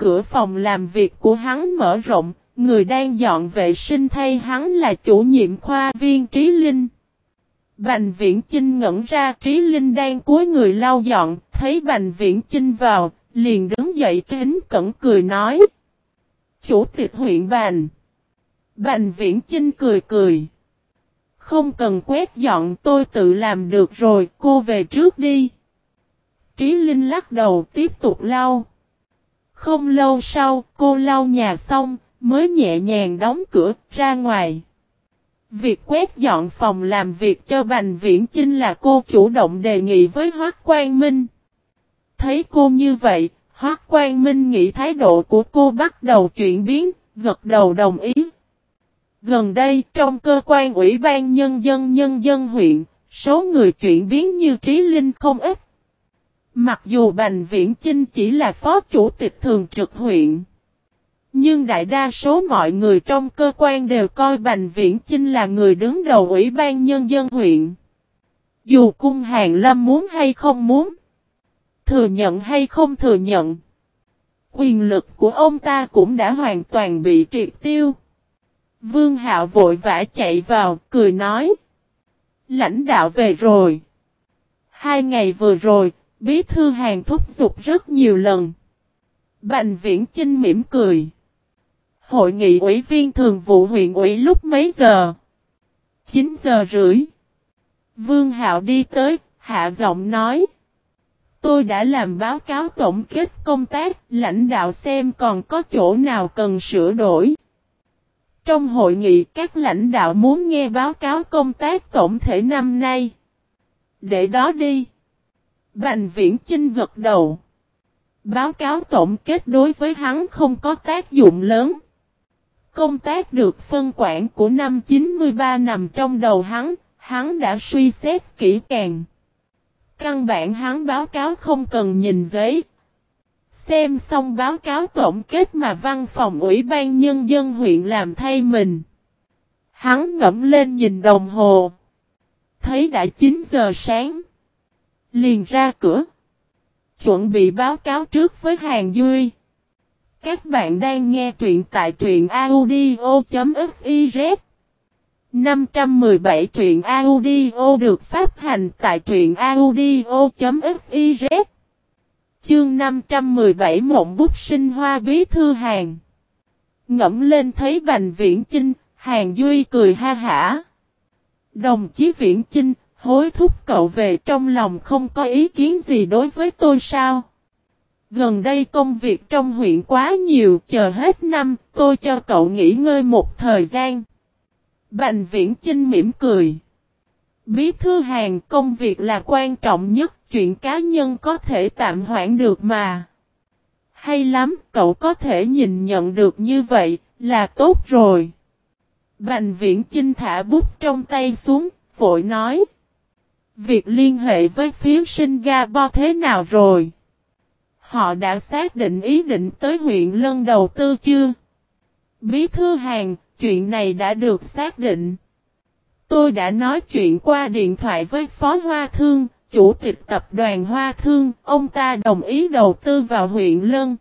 cửa phòng làm việc của hắn mở rộng, người đang dọn vệ sinh thay hắn là chủ nhiệm khoa viên Trí Linh. Bành Viễn Chinh ngẩn ra Trí Linh đang cúi người lau dọn, thấy Bành Viễn Chinh vào, liền đứng dậy kính cẩn cười nói. Chủ tịch huyện Bành. Bành Viễn Chinh cười cười. Không cần quét dọn tôi tự làm được rồi, cô về trước đi. Trí Linh lắc đầu tiếp tục lau. Không lâu sau, cô lau nhà xong, mới nhẹ nhàng đóng cửa, ra ngoài. Việc quét dọn phòng làm việc cho Bành Viễn Chinh là cô chủ động đề nghị với Hoác Quang Minh. Thấy cô như vậy, Hoác Quang Minh nghĩ thái độ của cô bắt đầu chuyển biến, gật đầu đồng ý. Gần đây, trong cơ quan Ủy ban Nhân dân Nhân dân huyện, số người chuyển biến như Trí Linh không ít. Mặc dù Bành Viễn Chinh chỉ là phó chủ tịch thường trực huyện. Nhưng đại đa số mọi người trong cơ quan đều coi Bành Viễn Chinh là người đứng đầu Ủy ban Nhân dân huyện. Dù cung hàng lâm muốn hay không muốn, thừa nhận hay không thừa nhận, quyền lực của ông ta cũng đã hoàn toàn bị triệt tiêu. Vương Hạo vội vã chạy vào, cười nói. Lãnh đạo về rồi. Hai ngày vừa rồi, bí thư hàng thúc giục rất nhiều lần. Bành viễn Trinh mỉm cười. Hội nghị ủy viên thường vụ huyện ủy lúc mấy giờ? 9 giờ rưỡi. Vương Hạo đi tới, hạ giọng nói. Tôi đã làm báo cáo tổng kết công tác, lãnh đạo xem còn có chỗ nào cần sửa đổi. Trong hội nghị các lãnh đạo muốn nghe báo cáo công tác tổng thể năm nay. Để đó đi. Bành viễn Chinh gật đầu. Báo cáo tổng kết đối với hắn không có tác dụng lớn. Công tác được phân quản của năm 93 nằm trong đầu hắn, hắn đã suy xét kỹ càng. Căn bản hắn báo cáo không cần nhìn giấy. Xem xong báo cáo tổng kết mà văn phòng ủy ban nhân dân huyện làm thay mình. Hắn ngẫm lên nhìn đồng hồ. Thấy đã 9 giờ sáng. Liền ra cửa. Chuẩn bị báo cáo trước với Hàng Duy. Các bạn đang nghe truyện tại truyện audio.fiz 517 truyện audio được phát hành tại truyện audio.fiz Chương 517 Mộng bút sinh hoa bí thư hàng Ngẫm lên thấy Bành Viễn Chinh, Hàng Duy cười ha hả. Đồng chí Viễn Chinh, hối thúc cậu về trong lòng không có ý kiến gì đối với tôi sao? Gần đây công việc trong huyện quá nhiều, chờ hết năm, tôi cho cậu nghỉ ngơi một thời gian. Bành viễn Trinh mỉm cười. Bí thư hàng công việc là quan trọng nhất, chuyện cá nhân có thể tạm hoãn được mà. Hay lắm, cậu có thể nhìn nhận được như vậy, là tốt rồi. Bành viễn Trinh thả bút trong tay xuống, vội nói. Việc liên hệ với phía Singapore thế nào rồi? Họ đã xác định ý định tới huyện Lân đầu tư chưa? Bí thư hàng, chuyện này đã được xác định. Tôi đã nói chuyện qua điện thoại với Phó Hoa Thương, chủ tịch tập đoàn Hoa Thương, ông ta đồng ý đầu tư vào huyện Lân.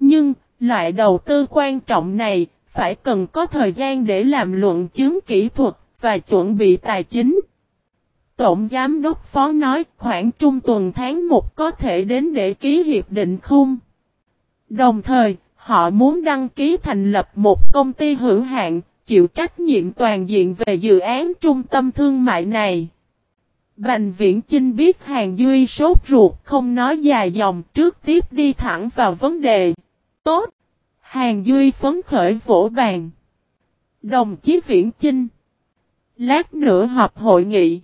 Nhưng, loại đầu tư quan trọng này, phải cần có thời gian để làm luận chứng kỹ thuật và chuẩn bị tài chính. Tổng Giám đốc Phó nói khoảng trung tuần tháng 1 có thể đến để ký hiệp định khung. Đồng thời, họ muốn đăng ký thành lập một công ty hữu hạn, chịu trách nhiệm toàn diện về dự án trung tâm thương mại này. Bành Viễn Chinh biết Hàng Duy sốt ruột không nói dài dòng trước tiếp đi thẳng vào vấn đề. Tốt! Hàng Duy phấn khởi vỗ bàn. Đồng chí Viễn Chinh. Lát nữa họp hội nghị.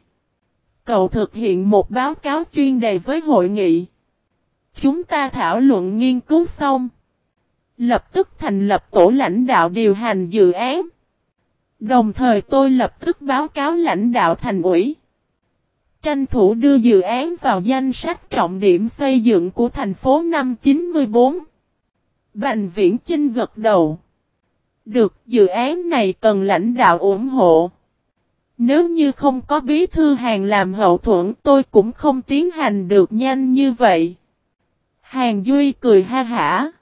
Cậu thực hiện một báo cáo chuyên đề với hội nghị. Chúng ta thảo luận nghiên cứu xong. Lập tức thành lập tổ lãnh đạo điều hành dự án. Đồng thời tôi lập tức báo cáo lãnh đạo thành ủy. Tranh thủ đưa dự án vào danh sách trọng điểm xây dựng của thành phố năm 94. Bành Viễn Chinh gật đầu. Được, dự án này cần lãnh đạo ủng hộ. Nếu như không có bí thư hàng làm hậu thuẫn tôi cũng không tiến hành được nhanh như vậy. Hàng Duy cười ha hả.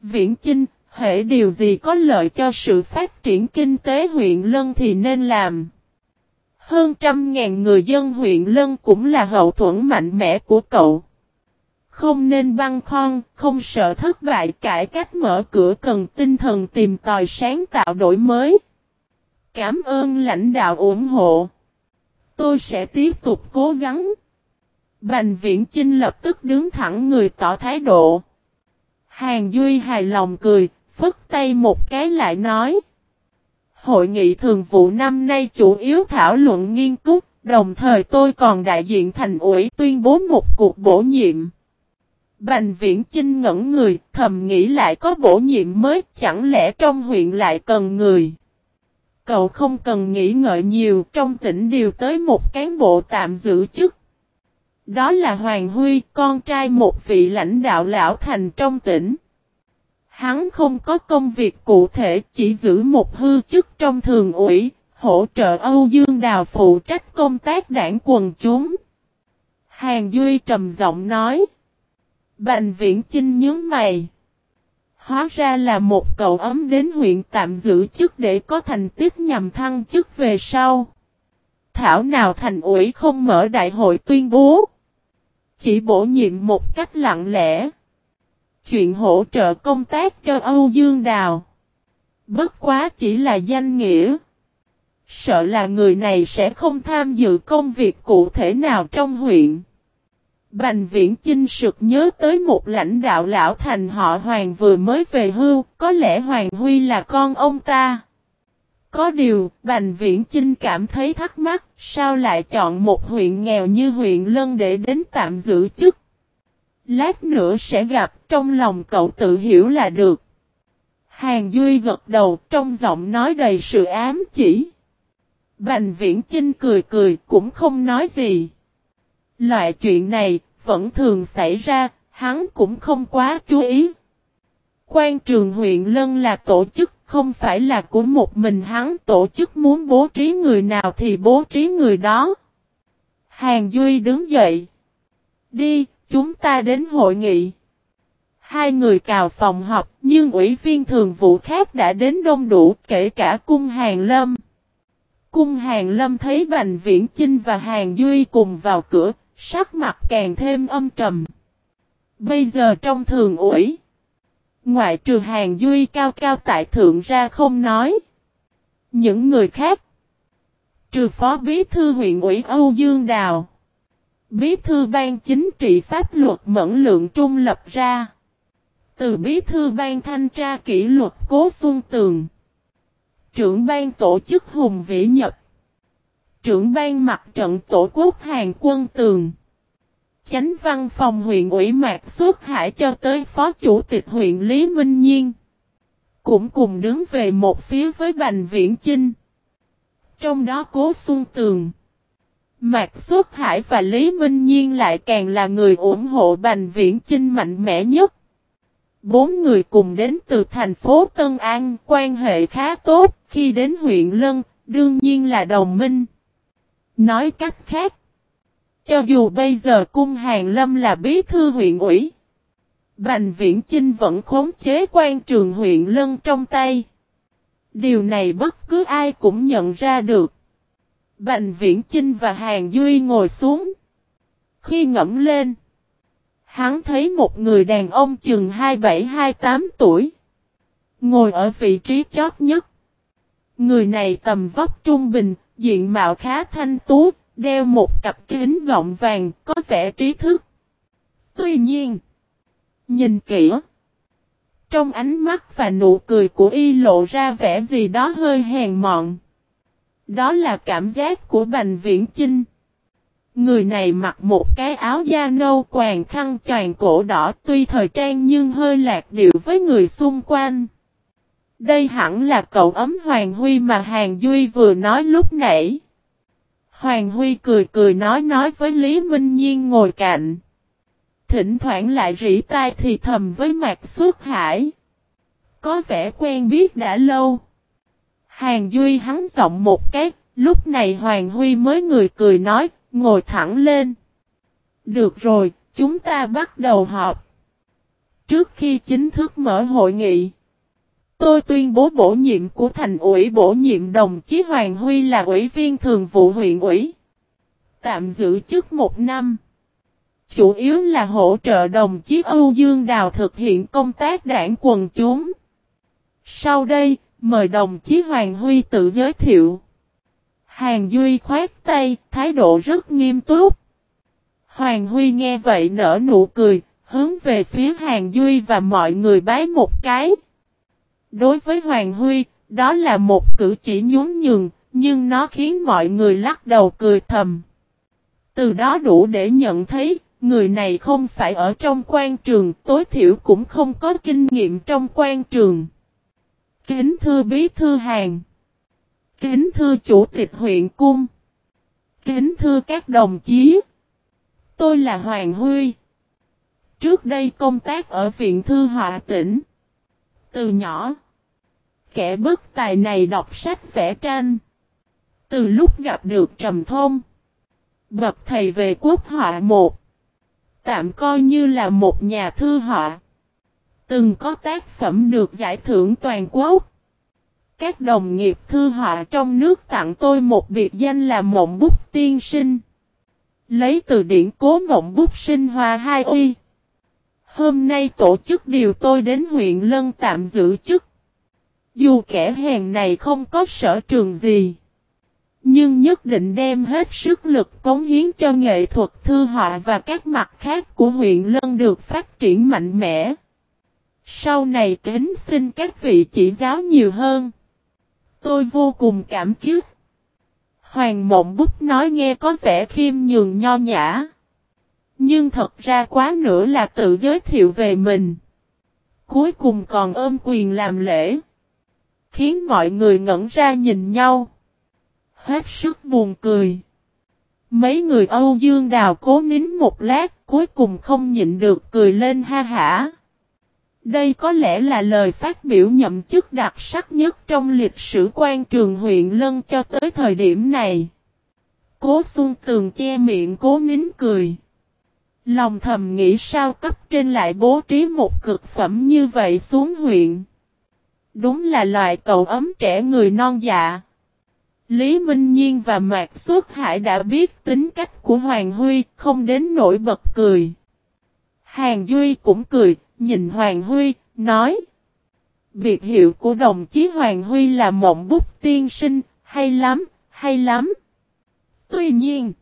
Viễn Chinh, hệ điều gì có lợi cho sự phát triển kinh tế huyện Lân thì nên làm. Hơn trăm ngàn người dân huyện Lân cũng là hậu thuẫn mạnh mẽ của cậu. Không nên băng khoan, không sợ thất bại cải cách mở cửa cần tinh thần tìm tòi sáng tạo đổi mới. Cảm ơn lãnh đạo ủng hộ. Tôi sẽ tiếp tục cố gắng. Bành viễn Chinh lập tức đứng thẳng người tỏ thái độ. Hàng Duy hài lòng cười, phức tay một cái lại nói. Hội nghị thường vụ năm nay chủ yếu thảo luận nghiên cứu, đồng thời tôi còn đại diện thành ủy tuyên bố một cuộc bổ nhiệm. Bành viễn Chinh ngẩn người, thầm nghĩ lại có bổ nhiệm mới, chẳng lẽ trong huyện lại cần người. Cậu không cần nghĩ ngợi nhiều, trong tỉnh điều tới một cán bộ tạm giữ chức. Đó là Hoàng Huy, con trai một vị lãnh đạo lão thành trong tỉnh. Hắn không có công việc cụ thể, chỉ giữ một hư chức trong thường ủy, hỗ trợ Âu Dương Đào phụ trách công tác đảng quần chúng. Hàng Duy trầm giọng nói. Bành viễn Trinh nhớ mày. Hóa ra là một cậu ấm đến huyện tạm giữ chức để có thành tích nhằm thăng chức về sau. Thảo nào thành ủy không mở đại hội tuyên bố. Chỉ bổ nhiệm một cách lặng lẽ. Chuyện hỗ trợ công tác cho Âu Dương Đào. Bất quá chỉ là danh nghĩa. Sợ là người này sẽ không tham dự công việc cụ thể nào trong huyện. Bành viễn chinh sực nhớ tới một lãnh đạo lão thành họ Hoàng vừa mới về hưu, có lẽ Hoàng Huy là con ông ta. Có điều, Bành Viễn Chinh cảm thấy thắc mắc, sao lại chọn một huyện nghèo như huyện Lân để đến tạm giữ chức. Lát nữa sẽ gặp, trong lòng cậu tự hiểu là được. Hàng Duy gật đầu, trong giọng nói đầy sự ám chỉ. Bành Viễn Chinh cười cười, cũng không nói gì. Loại chuyện này, vẫn thường xảy ra, hắn cũng không quá chú ý. Quan trường huyện Lân là tổ chức, không phải là của một mình hắn tổ chức muốn bố trí người nào thì bố trí người đó. Hàng Duy đứng dậy. Đi, chúng ta đến hội nghị. Hai người cào phòng họp, nhưng ủy viên thường vụ khác đã đến đông đủ, kể cả cung hàng lâm. Cung hàng lâm thấy Bành Viễn Chinh và Hàng Duy cùng vào cửa, sắc mặt càng thêm âm trầm. Bây giờ trong thường ủi, ngoại trừ hàng duy cao cao tại thượng ra không nói. Những người khác, trừ phó bí thư huyện ủy Âu Dương Đào, bí thư ban chính trị pháp luật mẫn lượng trung lập ra, từ bí thư ban thanh tra kỷ luật cố xuân tường, trưởng ban tổ chức Hùng Vĩ Nhập, trưởng ban mặt trận tổ quốc Hàng quân tường. Chánh văn phòng huyện ủy Mạc Xuất Hải cho tới phó chủ tịch huyện Lý Minh Nhiên. Cũng cùng đứng về một phía với Bành Viễn Chinh. Trong đó Cố Xuân Tường. Mạc Xuất Hải và Lý Minh Nhiên lại càng là người ủng hộ Bành Viễn Chinh mạnh mẽ nhất. Bốn người cùng đến từ thành phố Tân An, quan hệ khá tốt, khi đến huyện Lân, đương nhiên là đồng minh. Nói cách khác, cho dù bây giờ cung hàng lâm là bí thư huyện ủy, Bành Viễn Chinh vẫn khống chế quan trường huyện Lân trong tay. Điều này bất cứ ai cũng nhận ra được. Bành Viễn Chinh và Hàng Duy ngồi xuống. Khi ngẫm lên, hắn thấy một người đàn ông chừng 27-28 tuổi. Ngồi ở vị trí chót nhất. Người này tầm vóc trung bình, diện mạo khá thanh tú, đeo một cặp kính gọng vàng, có vẻ trí thức. Tuy nhiên, nhìn kỹ, trong ánh mắt và nụ cười của y lộ ra vẻ gì đó hơi hèn mọn. Đó là cảm giác của Bành Viễn Chinh. Người này mặc một cái áo da nâu quàng khăn choàng cổ đỏ tuy thời trang nhưng hơi lạc điệu với người xung quanh. Đây hẳn là cậu ấm Hoàng Huy mà Hàng Duy vừa nói lúc nãy. Hoàng Huy cười cười nói nói với Lý Minh Nhiên ngồi cạnh. Thỉnh thoảng lại rỉ tai thì thầm với Mạc Xuất Hải. Có vẻ quen biết đã lâu. Hàng Duy hắn giọng một cái, lúc này Hoàng Huy mới người cười nói, ngồi thẳng lên. Được rồi, chúng ta bắt đầu họp. Trước khi chính thức mở hội nghị, tôi tuyên bố bổ nhiệm của thành ủy bổ nhiệm đồng chí Hoàng Huy là ủy viên thường vụ huyện ủy. Tạm giữ chức một năm. Chủ yếu là hỗ trợ đồng chí Âu Dương Đào thực hiện công tác đảng quần chúng. Sau đây, mời đồng chí Hoàng Huy tự giới thiệu. Hàng Duy khoát tay, thái độ rất nghiêm túc. Hoàng Huy nghe vậy nở nụ cười, hướng về phía Hàng Duy và mọi người bái một cái. Đối với Hoàng Huy, đó là một cử chỉ nhún nhường, nhưng nó khiến mọi người lắc đầu cười thầm. Từ đó đủ để nhận thấy, người này không phải ở trong quan trường, tối thiểu cũng không có kinh nghiệm trong quan trường. Kính thưa bí thư hàng. Kính thưa chủ tịch huyện cung. Kính thưa các đồng chí. Tôi là Hoàng Huy. Trước đây công tác ở viện thư họa tỉnh. Từ nhỏ. Kẻ bất tài này đọc sách vẽ tranh. Từ lúc gặp được Trầm Thông. Bậc thầy về quốc họa một. Tạm coi như là một nhà thư họa. Từng có tác phẩm được giải thưởng toàn quốc. Các đồng nghiệp thư họa trong nước tặng tôi một biệt danh là Mộng Bút Tiên Sinh. Lấy từ điển cố Mộng Bút Sinh Hoa hai uy. Hôm nay tổ chức điều tôi đến huyện Lân tạm giữ chức. Dù kẻ hèn này không có sở trường gì. Nhưng nhất định đem hết sức lực cống hiến cho nghệ thuật thư họa và các mặt khác của huyện Lân được phát triển mạnh mẽ. Sau này kính xin các vị chỉ giáo nhiều hơn. Tôi vô cùng cảm kích. Hoàng mộng bút nói nghe có vẻ khiêm nhường nho nhã. Nhưng thật ra quá nữa là tự giới thiệu về mình. Cuối cùng còn ôm quyền làm lễ. Khiến mọi người ngẩn ra nhìn nhau. Hết sức buồn cười. Mấy người Âu Dương Đào cố nín một lát, cuối cùng không nhịn được cười lên ha hả. Đây có lẽ là lời phát biểu nhậm chức đặc sắc nhất trong lịch sử quan trường huyện Lân cho tới thời điểm này. Cố Xuân Tường che miệng cố nín cười. Lòng thầm nghĩ sao cấp trên lại bố trí một cực phẩm như vậy xuống huyện. Đúng là loại cậu ấm trẻ người non dạ. Lý Minh Nhiên và Mạc Xuất Hải đã biết tính cách của Hoàng Huy, không đến nỗi bật cười. Hàng Duy cũng cười, nhìn Hoàng Huy, nói. Biệt hiệu của đồng chí Hoàng Huy là mộng bút tiên sinh, hay lắm, hay lắm. Tuy nhiên,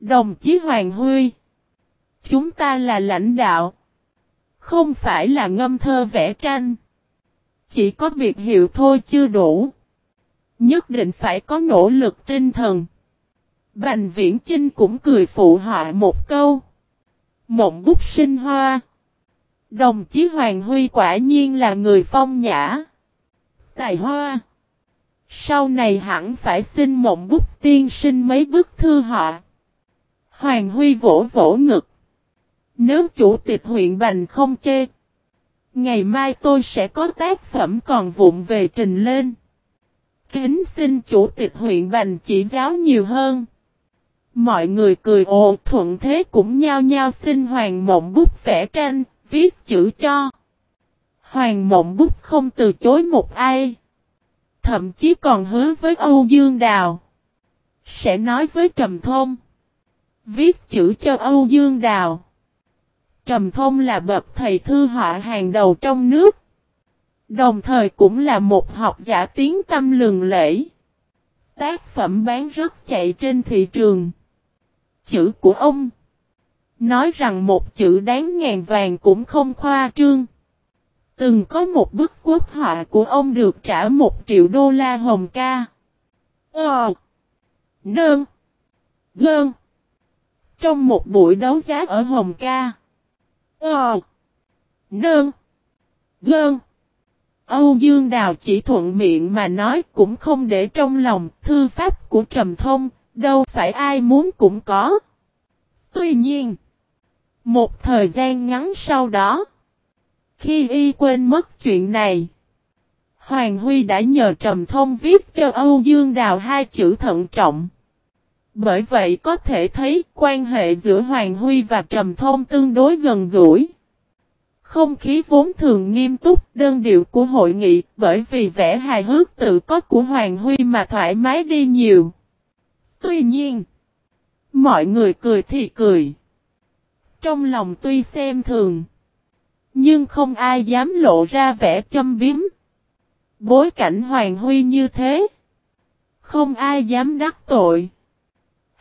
đồng chí Hoàng Huy, chúng ta là lãnh đạo, không phải là ngâm thơ vẽ tranh. Chỉ có biệt hiệu thôi chưa đủ. Nhất định phải có nỗ lực tinh thần. Bành viễn trinh cũng cười phụ họa một câu. Mộng bút sinh hoa. Đồng chí Hoàng Huy quả nhiên là người phong nhã. Tài hoa. Sau này hẳn phải xin mộng bút tiên sinh mấy bức thư họ. Hoàng Huy vỗ vỗ ngực. Nếu chủ tịch huyện Bành không chê. Ngày mai tôi sẽ có tác phẩm còn vụn về trình lên. Kính xin chủ tịch huyện Bành chỉ giáo nhiều hơn. Mọi người cười ồ thuận thế cũng nhao nhao xin Hoàng Mộng bút vẽ tranh, viết chữ cho. Hoàng Mộng bút không từ chối một ai. Thậm chí còn hứa với Âu Dương Đào. Sẽ nói với Trầm Thông. Viết chữ cho Âu Dương Đào. Trầm Thông là bậc thầy thư họa hàng đầu trong nước. Đồng thời cũng là một học giả tiếng tâm lừng lễ. Tác phẩm bán rất chạy trên thị trường. Chữ của ông Nói rằng một chữ đáng ngàn vàng cũng không khoa trương. Từng có một bức quốc họa của ông được trả một triệu đô la hồng ca. Ờ. Nơn. Gơn. Trong một buổi đấu giá ở Hồng Ca. Ờ. Nơn. Gơn. Âu Dương Đào chỉ thuận miệng mà nói cũng không để trong lòng thư pháp của Trầm Thông, đâu phải ai muốn cũng có. Tuy nhiên, một thời gian ngắn sau đó, khi y quên mất chuyện này, Hoàng Huy đã nhờ Trầm Thông viết cho Âu Dương Đào hai chữ thận trọng. Bởi vậy có thể thấy quan hệ giữa Hoàng Huy và Trầm Thông tương đối gần gũi. Không khí vốn thường nghiêm túc đơn điệu của hội nghị bởi vì vẻ hài hước tự có của Hoàng Huy mà thoải mái đi nhiều. Tuy nhiên, mọi người cười thì cười. Trong lòng tuy xem thường, nhưng không ai dám lộ ra vẻ châm biếm. Bối cảnh Hoàng Huy như thế, không ai dám đắc tội.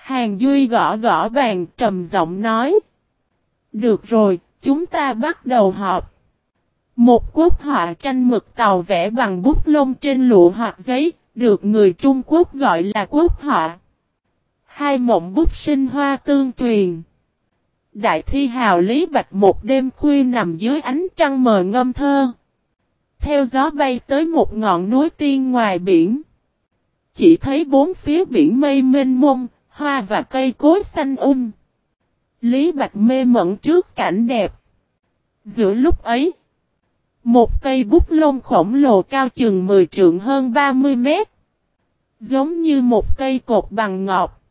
Hàng Duy gõ gõ bàn trầm giọng nói. Được rồi, chúng ta bắt đầu họp. Một quốc họa tranh mực tàu vẽ bằng bút lông trên lụa hoặc giấy, được người Trung Quốc gọi là quốc họa. Hai mộng bút sinh hoa tương truyền. Đại thi hào Lý Bạch một đêm khuya nằm dưới ánh trăng mờ ngâm thơ. Theo gió bay tới một ngọn núi tiên ngoài biển. Chỉ thấy bốn phía biển mây mênh mông, hoa và cây cối xanh um. Lý Bạch mê mẩn trước cảnh đẹp. Giữa lúc ấy, một cây bút lông khổng lồ cao chừng 10 trượng hơn 30 mét. Giống như một cây cột bằng ngọc.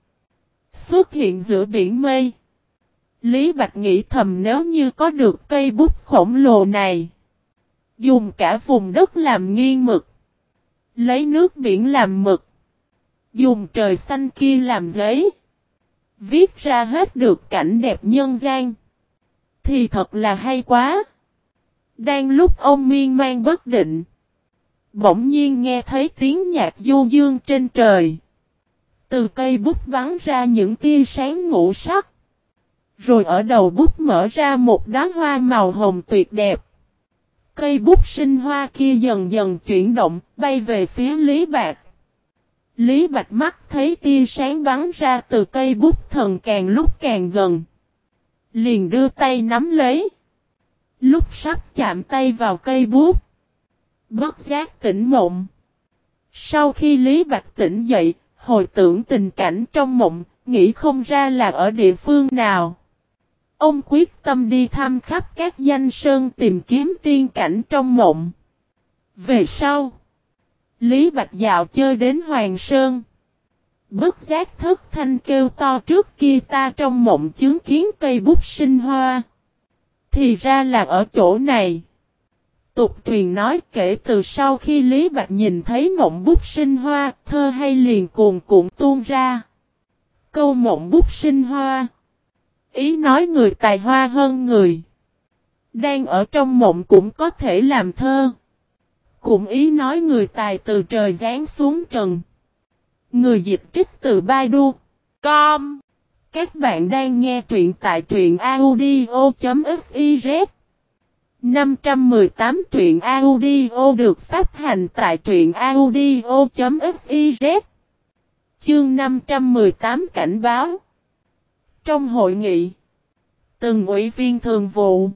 Xuất hiện giữa biển mây. Lý Bạch nghĩ thầm nếu như có được cây bút khổng lồ này. Dùng cả vùng đất làm nghiêng mực. Lấy nước biển làm mực. Dùng trời xanh kia làm giấy. Viết ra hết được cảnh đẹp nhân gian. Thì thật là hay quá. Đang lúc ông miên man bất định. Bỗng nhiên nghe thấy tiếng nhạc du dương trên trời. Từ cây bút bắn ra những tia sáng ngũ sắc. Rồi ở đầu bút mở ra một đóa hoa màu hồng tuyệt đẹp. Cây bút sinh hoa kia dần dần chuyển động, bay về phía Lý Bạc. Lý Bạch mắt thấy tia sáng bắn ra từ cây bút thần càng lúc càng gần. Liền đưa tay nắm lấy. Lúc sắp chạm tay vào cây bút. Bất giác tỉnh mộng. Sau khi Lý Bạch tỉnh dậy, hồi tưởng tình cảnh trong mộng, nghĩ không ra là ở địa phương nào. Ông quyết tâm đi thăm khắp các danh sơn tìm kiếm tiên cảnh trong mộng. Về sau, Lý Bạch dạo chơi đến Hoàng Sơn. Bất giác thức thanh kêu to trước kia ta trong mộng chứng kiến cây bút sinh hoa. Thì ra là ở chỗ này. Tục truyền nói kể từ sau khi Lý Bạch nhìn thấy mộng bút sinh hoa, thơ hay liền cuồn cuộn tuôn ra. Câu mộng bút sinh hoa. Ý nói người tài hoa hơn người. Đang ở trong mộng cũng có thể làm thơ. Cũng ý nói người tài từ trời giáng xuống trần. Người dịch trích từ Baidu. Com. Các bạn đang nghe truyện tại truyện audio.fiz 518 truyện audio được phát hành tại truyện audio.fiz Chương 518 cảnh báo Trong hội nghị, Từng ủy viên thường vụ,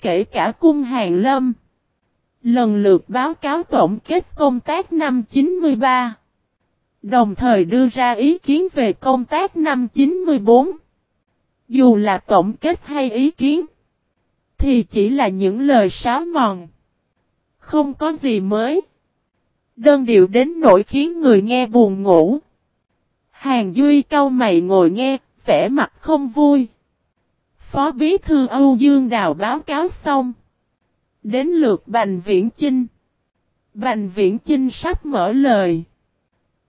Kể cả cung hàng lâm Lần lượt báo cáo tổng kết công tác năm 93 Đồng thời đưa ra ý kiến về công tác năm 94. Dù là tổng kết hay ý kiến, thì chỉ là những lời sáo mòn. Không có gì mới. Đơn điệu đến nỗi khiến người nghe buồn ngủ. Hàng Duy cau mày ngồi nghe, vẻ mặt không vui. Phó Bí Thư Âu Dương Đào báo cáo xong. Đến lượt Bành Viễn Chinh. Bành Viễn Chinh sắp mở lời.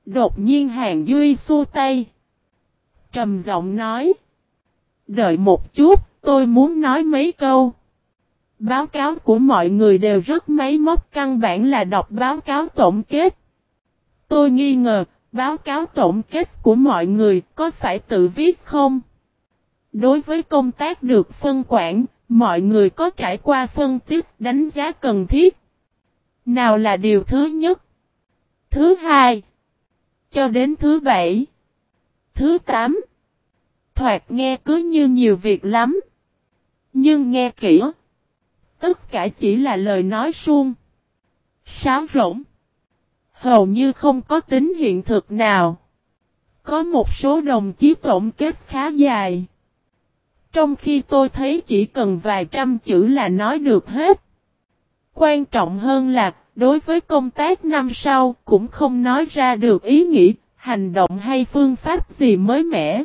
Đột nhiên Hàng Duy xua tay. Trầm giọng nói. Đợi một chút, tôi muốn nói mấy câu. Báo cáo của mọi người đều rất máy móc căn bản là đọc báo cáo tổng kết. Tôi nghi ngờ, báo cáo tổng kết của mọi người có phải tự viết không? Đối với công tác được phân quản, mọi người có trải qua phân tích đánh giá cần thiết. Nào là điều thứ nhất? Thứ hai, cho đến thứ bảy. Thứ tám. Thoạt nghe cứ như nhiều việc lắm. Nhưng nghe kỹ. Tất cả chỉ là lời nói suông. Sáo rỗng. Hầu như không có tính hiện thực nào. Có một số đồng chí tổng kết khá dài. Trong khi tôi thấy chỉ cần vài trăm chữ là nói được hết. Quan trọng hơn là đối với công tác năm sau cũng không nói ra được ý nghĩ, hành động hay phương pháp gì mới mẻ.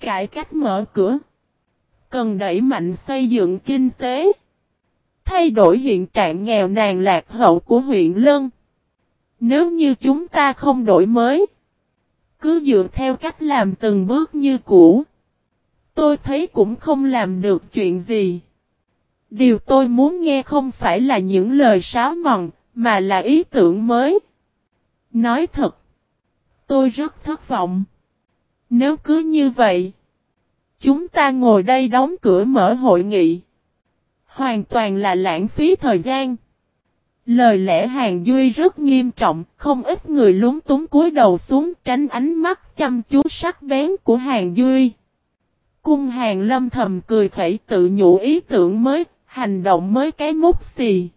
Cải cách mở cửa. Cần đẩy mạnh xây dựng kinh tế. thay đổi hiện trạng nghèo nàn lạc hậu của huyện Lân. Nếu như chúng ta không đổi mới, cứ dựa theo cách làm từng bước như cũ, tôi thấy cũng không làm được chuyện gì. Điều tôi muốn nghe không phải là những lời sáo mòn, mà là ý tưởng mới. Nói thật, tôi rất thất vọng. Nếu cứ như vậy, chúng ta ngồi đây đóng cửa mở hội nghị. Hoàn toàn là lãng phí thời gian. Lời lẽ Hàng Duy rất nghiêm trọng, không ít người lúng túng cúi đầu xuống tránh ánh mắt chăm chú sắc bén của Hàng Duy. Cung Hàng Lâm thầm cười khẩy tự nhủ ý tưởng mới, hành động mới cái mút xì.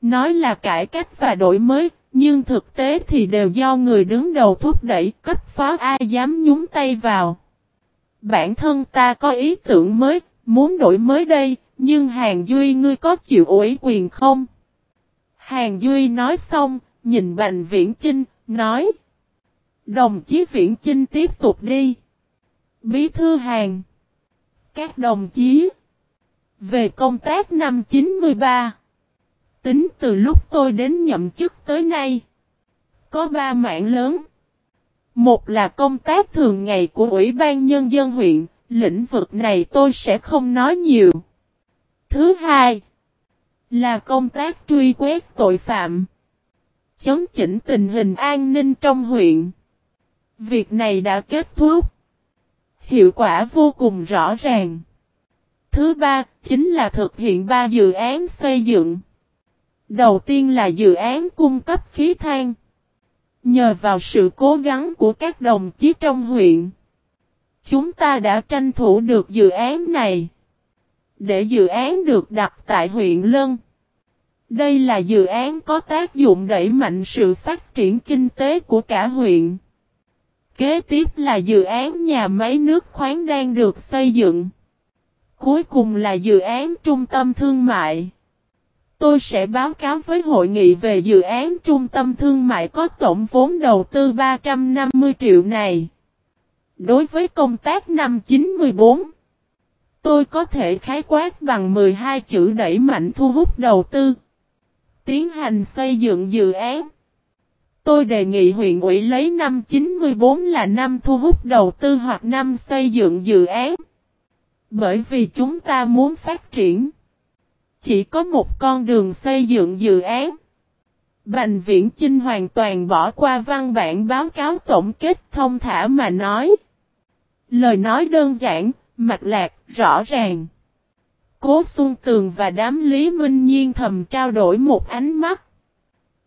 Nói là cải cách và đổi mới, nhưng thực tế thì đều do người đứng đầu thúc đẩy cấp phó ai dám nhúng tay vào. Bản thân ta có ý tưởng mới, muốn đổi mới đây, nhưng Hàng Duy ngươi có chịu ủy quyền không? Hàng Duy nói xong, nhìn Bành Viễn Chinh, nói. Đồng chí Viễn Chinh tiếp tục đi. Bí thư Hàng. Các đồng chí. Về công tác năm 93. Tính từ lúc tôi đến nhậm chức tới nay. Có ba mảng lớn. Một là công tác thường ngày của Ủy ban Nhân dân huyện. Lĩnh vực này tôi sẽ không nói nhiều. Thứ hai. Là công tác truy quét tội phạm. Chấn chỉnh tình hình an ninh trong huyện. Việc này đã kết thúc. Hiệu quả vô cùng rõ ràng. Thứ ba, chính là thực hiện ba dự án xây dựng. Đầu tiên là dự án cung cấp khí than. Nhờ vào sự cố gắng của các đồng chí trong huyện, chúng ta đã tranh thủ được dự án này. Để dự án được đặt tại huyện Lân. Đây là dự án có tác dụng đẩy mạnh sự phát triển kinh tế của cả huyện. Kế tiếp là dự án nhà máy nước khoáng đang được xây dựng. Cuối cùng là dự án trung tâm thương mại. Tôi sẽ báo cáo với hội nghị về dự án trung tâm thương mại có tổng vốn đầu tư 350 triệu này. Đối với công tác năm 94, tôi có thể khái quát bằng 12 chữ đẩy mạnh thu hút đầu tư. Tiến hành xây dựng dự án. Tôi đề nghị huyện ủy lấy năm 94 là năm thu hút đầu tư hoặc năm xây dựng dự án. Bởi vì chúng ta muốn phát triển. Chỉ có một con đường xây dựng dự án. Bành viễn Chinh hoàn toàn bỏ qua văn bản báo cáo tổng kết thông thả mà nói. Lời nói đơn giản, mạch lạc, rõ ràng. Cố Xuân Tường và đám Lý Minh Nhiên thầm trao đổi một ánh mắt.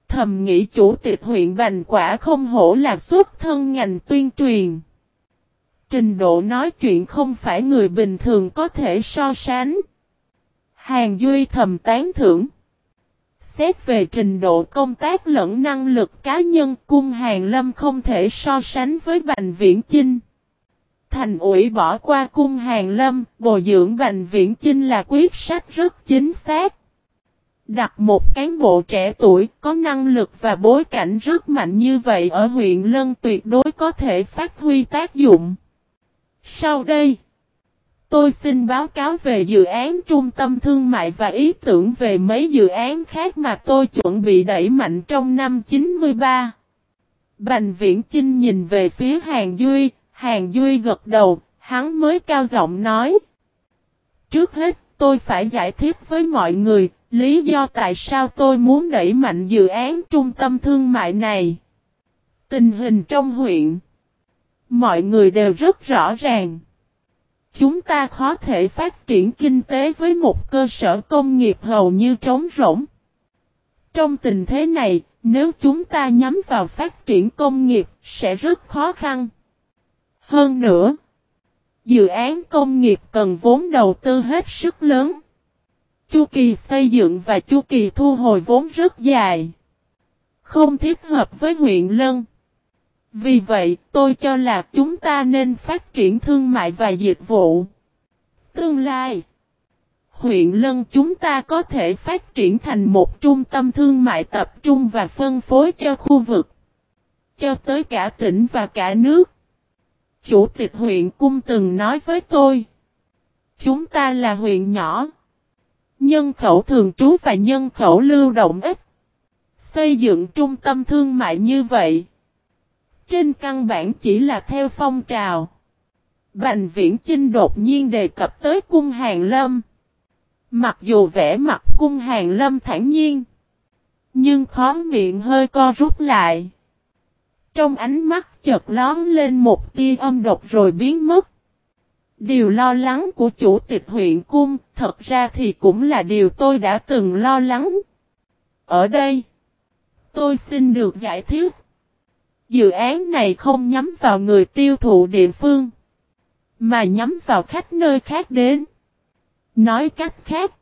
Thầm nghĩ chủ tịch huyện Bành Quả không hổ là xuất thân ngành tuyên truyền. Trình độ nói chuyện không phải người bình thường có thể so sánh. Hàng Duy thầm tán thưởng. Xét về trình độ công tác lẫn năng lực cá nhân cung Hàng Lâm không thể so sánh với Bành Viễn Chinh. Thành ủy bỏ qua cung Hàng Lâm, bồi dưỡng Bành Viễn Chinh là quyết sách rất chính xác. Đặt một cán bộ trẻ tuổi có năng lực và bối cảnh rất mạnh như vậy ở huyện Lân tuyệt đối có thể phát huy tác dụng. Sau đây, tôi xin báo cáo về dự án trung tâm thương mại và ý tưởng về mấy dự án khác mà tôi chuẩn bị đẩy mạnh trong năm 93. Bành Viễn Chinh nhìn về phía Hàng Duy, Hàng Duy gật đầu, hắn mới cao giọng nói. Trước hết, tôi phải giải thích với mọi người, lý do tại sao tôi muốn đẩy mạnh dự án trung tâm thương mại này. Tình hình trong huyện Mọi người đều rất rõ ràng. Chúng ta khó thể phát triển kinh tế với một cơ sở công nghiệp hầu như trống rỗng. Trong tình thế này, nếu chúng ta nhắm vào phát triển công nghiệp, sẽ rất khó khăn. Hơn nữa, dự án công nghiệp cần vốn đầu tư hết sức lớn. Chu kỳ xây dựng và chu kỳ thu hồi vốn rất dài. Không thích hợp với huyện Lân. Vì vậy, tôi cho là chúng ta nên phát triển thương mại và dịch vụ. Tương lai, huyện Lân chúng ta có thể phát triển thành một trung tâm thương mại tập trung và phân phối cho khu vực, cho tới cả tỉnh và cả nước. Chủ tịch huyện cung từng nói với tôi, chúng ta là huyện nhỏ, nhân khẩu thường trú và nhân khẩu lưu động ít. Xây dựng trung tâm thương mại như vậy. Trên căn bản chỉ là theo phong trào. Bành viễn Chinh đột nhiên đề cập tới cung hàng lâm. Mặc dù vẻ mặt cung hàng lâm thản nhiên. Nhưng khó miệng hơi co rút lại. Trong ánh mắt chợt lón lên một tia âm độc rồi biến mất. Điều lo lắng của chủ tịch huyện cung, thật ra thì cũng là điều tôi đã từng lo lắng. Ở đây, tôi xin được giải thích. Dự án này không nhắm vào người tiêu thụ địa phương, mà nhắm vào khách nơi khác đến. Nói cách khác,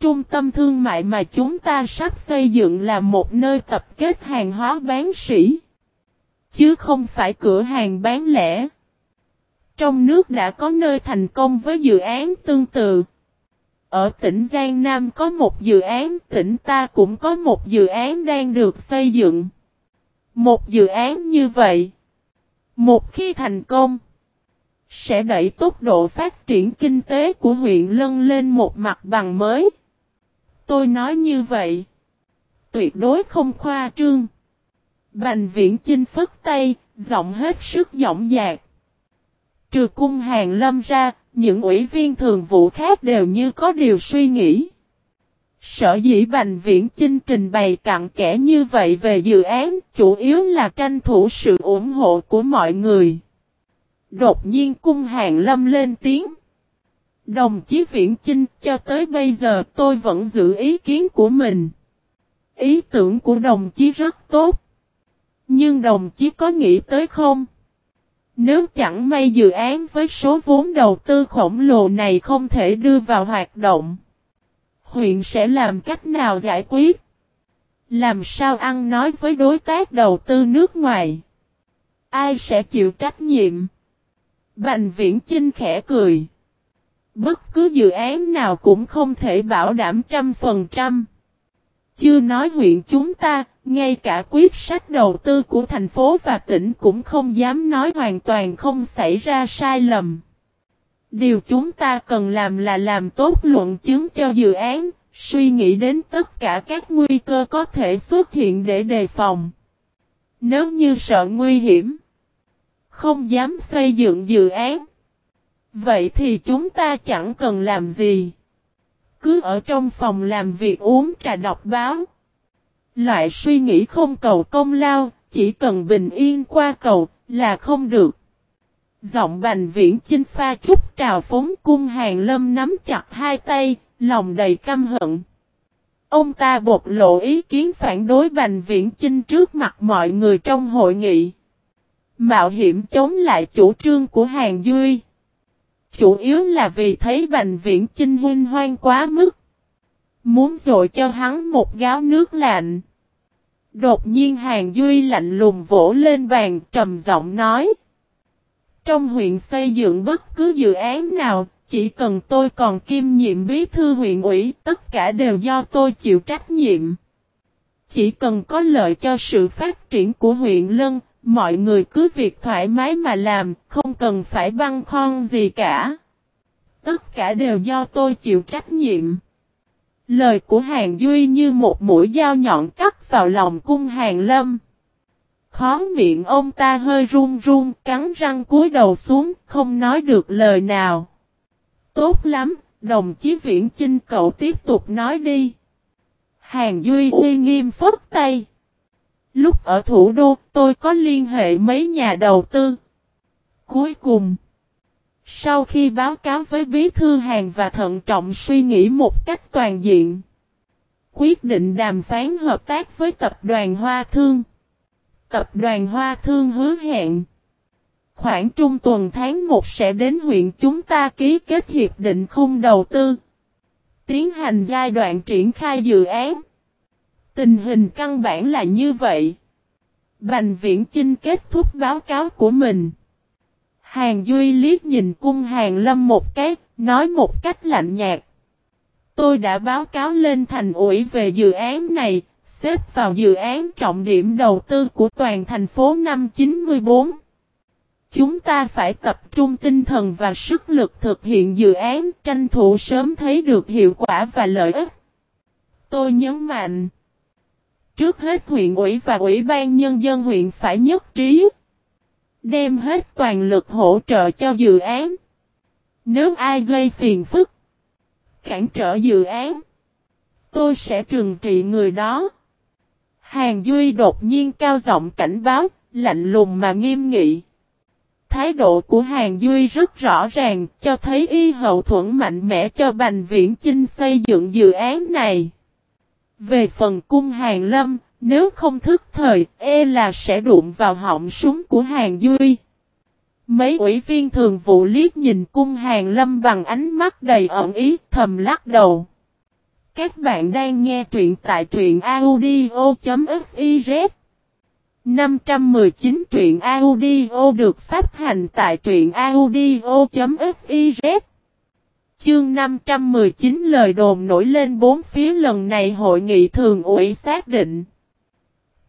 trung tâm thương mại mà chúng ta sắp xây dựng là một nơi tập kết hàng hóa bán sỉ, chứ không phải cửa hàng bán lẻ. Trong nước đã có nơi thành công với dự án tương tự. Ở tỉnh Giang Nam có một dự án, tỉnh ta cũng có một dự án đang được xây dựng. Một dự án như vậy, một khi thành công, sẽ đẩy tốc độ phát triển kinh tế của huyện Lân lên một mặt bằng mới. Tôi nói như vậy, tuyệt đối không khoa trương. Bành viễn chinh phất tay, giọng hết sức giọng dạc. Trừ cung hàng lâm ra, những ủy viên thường vụ khác đều như có điều suy nghĩ. Sở dĩ Bành Viễn Chinh trình bày cặn kẽ như vậy về dự án, chủ yếu là tranh thủ sự ủng hộ của mọi người. Đột nhiên cung hàng lâm lên tiếng. Đồng chí Viễn Chinh cho tới bây giờ tôi vẫn giữ ý kiến của mình. Ý tưởng của đồng chí rất tốt. Nhưng đồng chí có nghĩ tới không? Nếu chẳng may dự án với số vốn đầu tư khổng lồ này không thể đưa vào hoạt động, huyện sẽ làm cách nào giải quyết? Làm sao ăn nói với đối tác đầu tư nước ngoài? Ai sẽ chịu trách nhiệm? Bành viễn Chinh khẽ cười. Bất cứ dự án nào cũng không thể bảo đảm trăm phần trăm. Chưa nói huyện chúng ta, ngay cả quyết sách đầu tư của thành phố và tỉnh cũng không dám nói hoàn toàn không xảy ra sai lầm. Điều chúng ta cần làm là làm tốt luận chứng cho dự án, suy nghĩ đến tất cả các nguy cơ có thể xuất hiện để đề phòng. Nếu như sợ nguy hiểm, không dám xây dựng dự án, vậy thì chúng ta chẳng cần làm gì. Cứ ở trong phòng làm việc uống trà đọc báo. Loại suy nghĩ không cầu công lao, chỉ cần bình yên qua cầu, là không được. Giọng bành viễn chinh pha chút trào phóng cung hàng lâm nắm chặt hai tay, lòng đầy căm hận. Ông ta bộc lộ ý kiến phản đối bành viễn chinh trước mặt mọi người trong hội nghị. Mạo hiểm chống lại chủ trương của Hàng Duy. Chủ yếu là vì thấy bành viễn chinh huynh hoang quá mức. Muốn dội cho hắn một gáo nước lạnh. Đột nhiên Hàng Duy lạnh lùng vỗ lên bàn trầm giọng nói. Trong huyện xây dựng bất cứ dự án nào, chỉ cần tôi còn kiêm nhiệm bí thư huyện ủy, tất cả đều do tôi chịu trách nhiệm. Chỉ cần có lợi cho sự phát triển của huyện Lân, mọi người cứ việc thoải mái mà làm, không cần phải băng khoăn gì cả. Tất cả đều do tôi chịu trách nhiệm. Lời của Hàng Duy như một mũi dao nhọn cắt vào lòng cung Hàng Lâm. Khó miệng ông ta hơi run run, cắn răng cúi đầu xuống, không nói được lời nào. Tốt lắm, đồng chí Viễn Chinh cậu tiếp tục nói đi. Hàng Duy uy nghiêm phất tay. Lúc ở thủ đô, tôi có liên hệ mấy nhà đầu tư. Cuối cùng, sau khi báo cáo với bí thư hàng và thận trọng suy nghĩ một cách toàn diện, quyết định đàm phán hợp tác với tập đoàn Hoa Thương. Tập đoàn Hoa Thương hứa hẹn. Khoảng trung tuần tháng 1 sẽ đến huyện chúng ta ký kết hiệp định khung đầu tư. Tiến hành giai đoạn triển khai dự án. Tình hình căn bản là như vậy. Bành viễn Chinh kết thúc báo cáo của mình. Hàng Duy liếc nhìn cung hàng lâm một cái, nói một cách lạnh nhạt. Tôi đã báo cáo lên thành ủy về dự án này, xếp vào dự án trọng điểm đầu tư của toàn thành phố năm 94. chúng ta phải tập trung tinh thần và sức lực thực hiện dự án, tranh thủ sớm thấy được hiệu quả và lợi ích. Tôi nhấn mạnh. Trước hết huyện ủy và ủy ban nhân dân huyện phải nhất trí. Đem hết toàn lực hỗ trợ cho dự án. Nếu ai gây phiền phức, cản trở dự án, tôi sẽ trừng trị người đó. Hàng Duy đột nhiên cao giọng cảnh báo, lạnh lùng mà nghiêm nghị. Thái độ của Hàng Duy rất rõ ràng, cho thấy y hậu thuẫn mạnh mẽ cho Bành Viễn Chinh xây dựng dự án này. Về phần cung Hàng Lâm, nếu không thức thời, e là sẽ đụng vào họng súng của Hàng Duy. Mấy ủy viên thường vụ liếc nhìn cung Hàng Lâm bằng ánh mắt đầy ẩn ý, thầm lắc đầu. Các bạn đang nghe truyện tại truyện audio.fiz 519 truyện audio được phát hành tại truyện audio.fiz Chương 519 lời đồn nổi lên bốn phía lần này hội nghị thường ủy xác định.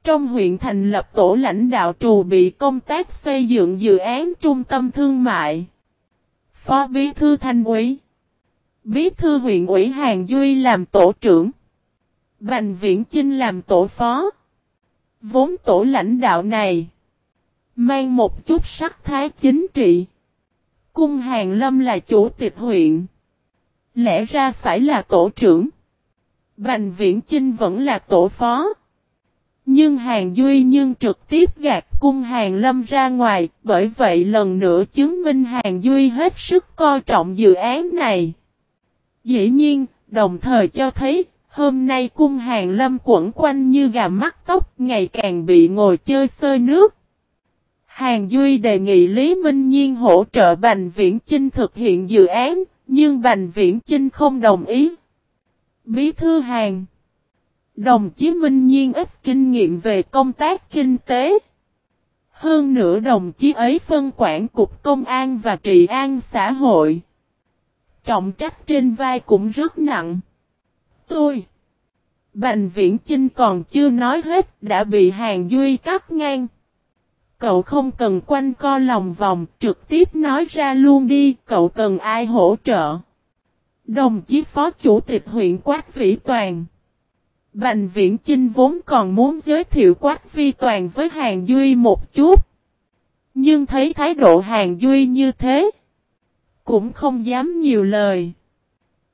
Trong huyện thành lập tổ lãnh đạo trù bị công tác xây dựng dự án trung tâm thương mại. Phó Bí Thư Thanh ủy Bí Thư huyện ủy Hàng Duy làm tổ trưởng. Bành Viễn Chinh làm tổ phó. Vốn tổ lãnh đạo này. Mang một chút sắc thái chính trị. Cung Hàng Lâm là chủ tịch huyện. Lẽ ra phải là tổ trưởng. Bành Viễn Chinh vẫn là tổ phó. Nhưng Hàng Duy nhưng trực tiếp gạt cung Hàng Lâm ra ngoài, bởi vậy lần nữa chứng minh Hàng Duy hết sức coi trọng dự án này. Dĩ nhiên, đồng thời cho thấy, hôm nay cung Hàng Lâm quẩn quanh như gà mắt tóc, ngày càng bị ngồi chơi sơi nước. Hàng Duy đề nghị Lý Minh Nhiên hỗ trợ Bành Viễn Chinh thực hiện dự án, nhưng Bành Viễn Chinh không đồng ý. Bí thư Hàng Đồng chí Minh Nhiên ít kinh nghiệm về công tác kinh tế. Hơn nữa đồng chí ấy phân quản cục công an và trị an xã hội. Trọng trách trên vai cũng rất nặng. Tôi. Bành viễn Chinh còn chưa nói hết đã bị hàng duy cắt ngang. Cậu không cần quanh co lòng vòng trực tiếp nói ra luôn đi cậu cần ai hỗ trợ. Đồng chí phó chủ tịch huyện Quách Vĩ Toàn. Bành Viễn Chinh vốn còn muốn giới thiệu Quách Vi Toàn với Hàng Duy một chút. Nhưng thấy thái độ Hàng Duy như thế. Cũng không dám nhiều lời.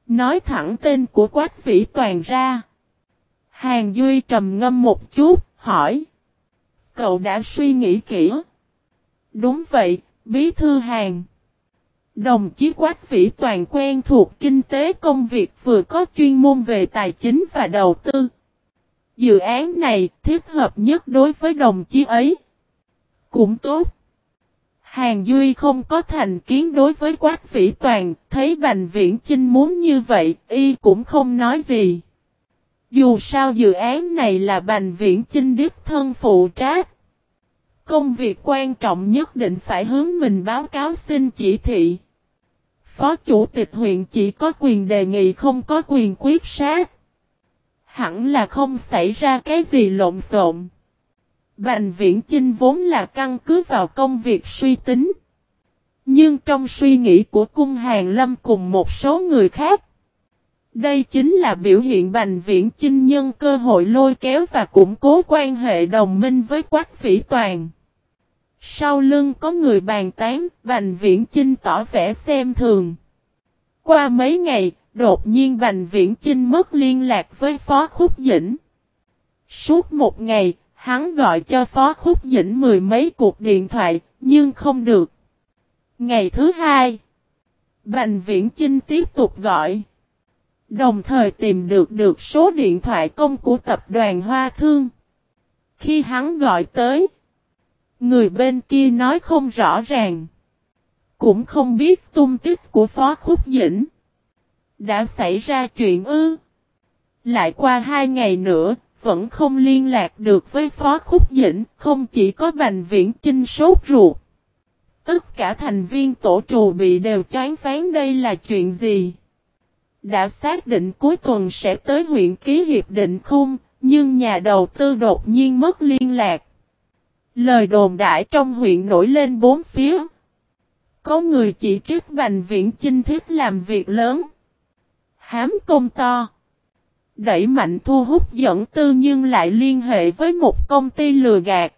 Nói thẳng tên của Quách Vĩ Toàn ra. Hàng Duy trầm ngâm một chút, hỏi. Cậu đã suy nghĩ kỹ. Đúng vậy, Bí Thư Hàng. Đồng chí Quách Vĩ Toàn quen thuộc kinh tế công việc vừa có chuyên môn về tài chính và đầu tư. Dự án này thiết hợp nhất đối với đồng chí ấy. Cũng tốt. Hàng Duy không có thành kiến đối với Quách Vĩ Toàn, thấy Bành Viễn Chinh muốn như vậy, y cũng không nói gì. Dù sao dự án này là Bành Viễn Chinh đích thân phụ trách. Công việc quan trọng nhất định phải hướng mình báo cáo xin chỉ thị. Phó chủ tịch huyện chỉ có quyền đề nghị không có quyền quyết sát. Hẳn là không xảy ra cái gì lộn xộn. Bành viễn Chinh vốn là căn cứ vào công việc suy tính. Nhưng trong suy nghĩ của cung hàng lâm cùng một số người khác. Đây chính là biểu hiện Bành Viễn Chinh nhân cơ hội lôi kéo và củng cố quan hệ đồng minh với Quách Vĩ Toàn. Sau lưng có người bàn tán, Bành Viễn Chinh tỏ vẻ xem thường. Qua mấy ngày, đột nhiên Bành Viễn Chinh mất liên lạc với Phó Khúc Dĩnh. Suốt một ngày, hắn gọi cho Phó Khúc Dĩnh mười mấy cuộc điện thoại, nhưng không được. Ngày thứ hai, Bành Viễn Chinh tiếp tục gọi. Đồng thời tìm được được số điện thoại công của tập đoàn Hoa Thương. Khi hắn gọi tới, người bên kia nói không rõ ràng. Cũng không biết tung tích của Phó Khúc Dĩnh. Đã xảy ra chuyện ư. Lại qua hai ngày nữa, vẫn không liên lạc được với Phó Khúc Dĩnh, không chỉ có Bành Viễn Chinh sốt ruột. Tất cả thành viên tổ trù bị đều chán phán đây là chuyện gì. Đã xác định cuối tuần sẽ tới huyện ký hiệp định khung, nhưng nhà đầu tư đột nhiên mất liên lạc. Lời đồn đại trong huyện nổi lên bốn phía. Có người chỉ trích Bành Viễn Chinh thích làm việc lớn. Hám công to. Đẩy mạnh thu hút dẫn tư nhưng lại liên hệ với một công ty lừa gạt.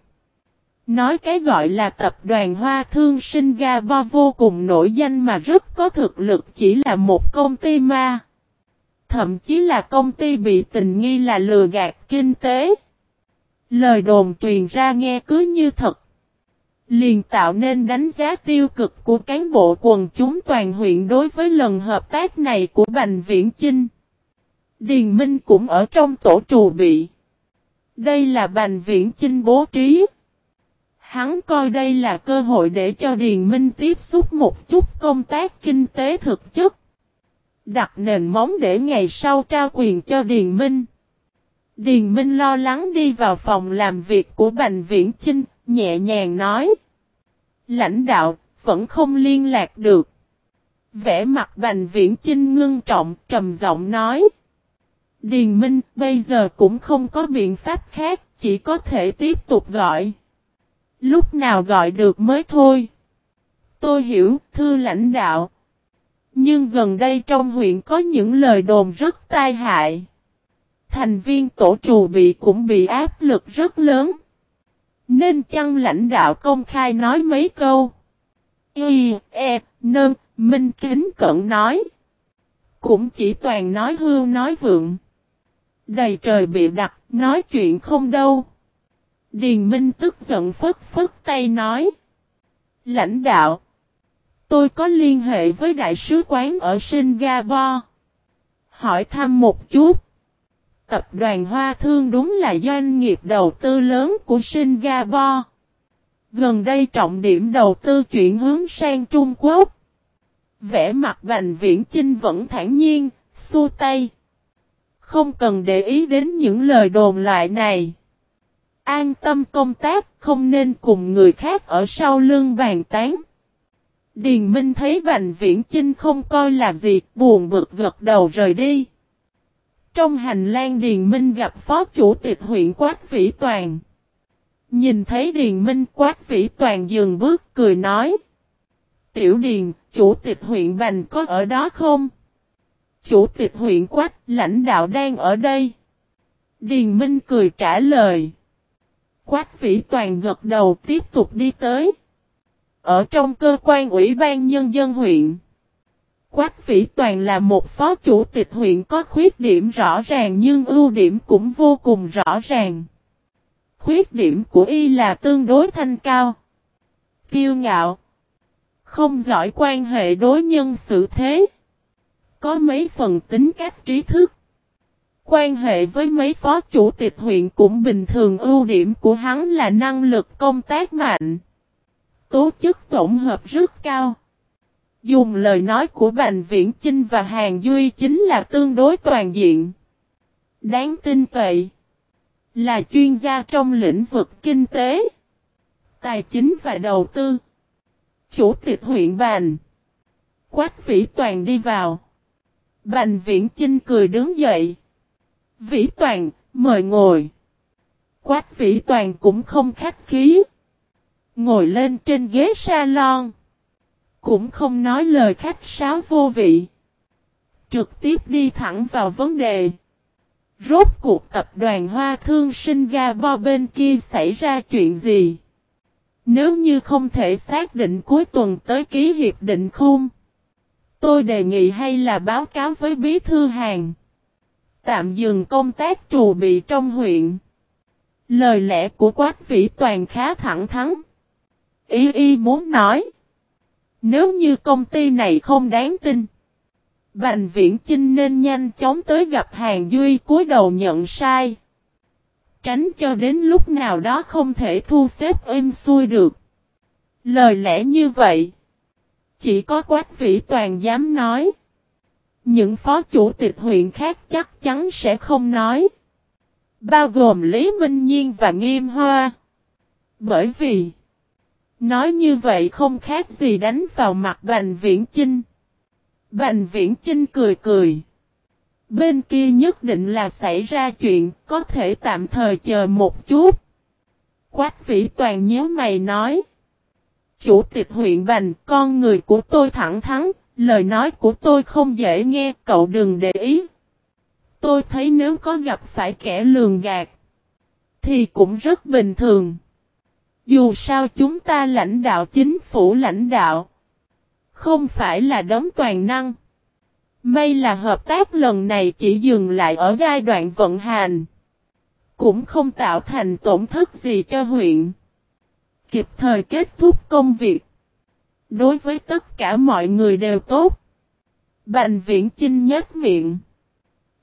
Nói cái gọi là tập đoàn Hoa Thương Singapore vô cùng nổi danh mà rất có thực lực chỉ là một công ty ma. Thậm chí là công ty bị tình nghi là lừa gạt kinh tế. Lời đồn truyền ra nghe cứ như thật. Liền tạo nên đánh giá tiêu cực của cán bộ quần chúng toàn huyện đối với lần hợp tác này của Bành Viễn Chinh. Điền Minh cũng ở trong tổ trù bị. Đây là Bành Viễn Chinh bố trí. Hắn coi đây là cơ hội để cho Điền Minh tiếp xúc một chút công tác kinh tế thực chất. Đặt nền móng để ngày sau trao quyền cho Điền Minh. Điền Minh lo lắng đi vào phòng làm việc của Bành Viễn Chinh, nhẹ nhàng nói. Lãnh đạo, vẫn không liên lạc được. Vẽ mặt Bành Viễn Chinh ngưng trọng, trầm giọng nói. Điền Minh, bây giờ cũng không có biện pháp khác, chỉ có thể tiếp tục gọi. Lúc nào gọi được mới thôi. Tôi hiểu, thư lãnh đạo. Nhưng gần đây trong huyện có những lời đồn rất tai hại. Thành viên tổ trù bị cũng bị áp lực rất lớn. Nên chăng lãnh đạo công khai nói mấy câu. Y, E, Nơn, Minh Kính Cận nói. Cũng chỉ toàn nói hương nói vượng. Đầy trời bị đặt, nói chuyện không đâu. Điền Minh tức giận phất phất tay nói. Lãnh đạo. Tôi có liên hệ với đại sứ quán ở Singapore. Hỏi thăm một chút. Tập đoàn Hoa Thương đúng là doanh nghiệp đầu tư lớn của Singapore. Gần đây trọng điểm đầu tư chuyển hướng sang Trung Quốc. Vẽ mặt Bành Viễn Chinh vẫn thản nhiên, xua tay. Không cần để ý đến những lời đồn lại này. An tâm công tác, không nên cùng người khác ở sau lưng bàn tán. Điền Minh thấy Bành Viễn Chinh không coi là gì, buồn bực gật đầu rời đi. Trong hành lang Điền Minh gặp Phó Chủ tịch huyện Quách Vĩ Toàn. Nhìn thấy Điền Minh Quách Vĩ Toàn dừng bước cười nói. Tiểu Điền, Chủ tịch huyện Bành có ở đó không? Chủ tịch huyện Quách, lãnh đạo đang ở đây. Điền Minh cười trả lời. Quách Vĩ Toàn gật đầu tiếp tục đi tới. Ở trong cơ quan ủy ban nhân dân huyện. Quách Vĩ Toàn là một phó chủ tịch huyện có khuyết điểm rõ ràng nhưng ưu điểm cũng vô cùng rõ ràng. Khuyết điểm của y là tương đối thanh cao. Kiêu ngạo. Không giỏi quan hệ đối nhân xử thế. Có mấy phần tính cách trí thức. Quan hệ với mấy phó chủ tịch huyện cũng bình thường ưu điểm của hắn là năng lực công tác mạnh. Tố chức tổng hợp rất cao. Dùng lời nói của Bành Viễn Chinh và Hàng Duy chính là tương đối toàn diện. Đáng tin cậy. Là chuyên gia trong lĩnh vực kinh tế, tài chính và đầu tư. Chủ tịch huyện Bành. Quách Vĩ Toàn đi vào. Bành Viễn Chinh cười đứng dậy. Vĩ Toàn, mời ngồi. Quách Vĩ Toàn cũng không khách khí. Ngồi lên trên ghế salon. Cũng không nói lời khách sáo vô vị. Trực tiếp đi thẳng vào vấn đề. Rốt cuộc tập đoàn Hoa Thương Singapore bên kia xảy ra chuyện gì? Nếu như không thể xác định cuối tuần tới ký hiệp định khung, tôi đề nghị hay là báo cáo với bí thư hàng. Tạm dừng công tác trù bị trong huyện. Lời lẽ của Quách Vĩ Toàn khá thẳng thắn. Ý y muốn nói. Nếu như công ty này không đáng tin. Bành viễn Trinh nên nhanh chóng tới gặp Hàng Duy cúi đầu nhận sai. Tránh cho đến lúc nào đó không thể thu xếp êm xuôi được. Lời lẽ như vậy. Chỉ có quách vĩ toàn dám nói. Những phó chủ tịch huyện khác chắc chắn sẽ không nói. Bao gồm Lý Minh Nhiên và Nghiêm Hoa. Bởi vì. Nói như vậy không khác gì đánh vào mặt Bành Viễn Chinh. Bành Viễn Chinh cười cười. Bên kia nhất định là xảy ra chuyện, có thể tạm thời chờ một chút. Quách vĩ toàn nhớ mày nói. Chủ tịch huyện Bành, con người của tôi thẳng thắn, lời nói của tôi không dễ nghe, cậu đừng để ý. Tôi thấy nếu có gặp phải kẻ lường gạt, thì cũng rất bình thường. Dù sao chúng ta lãnh đạo chính phủ lãnh đạo, không phải là đấng toàn năng. May là hợp tác lần này chỉ dừng lại ở giai đoạn vận hành. Cũng không tạo thành tổn thất gì cho huyện. Kịp thời kết thúc công việc. Đối với tất cả mọi người đều tốt. Bành viễn chinh nhếch miệng.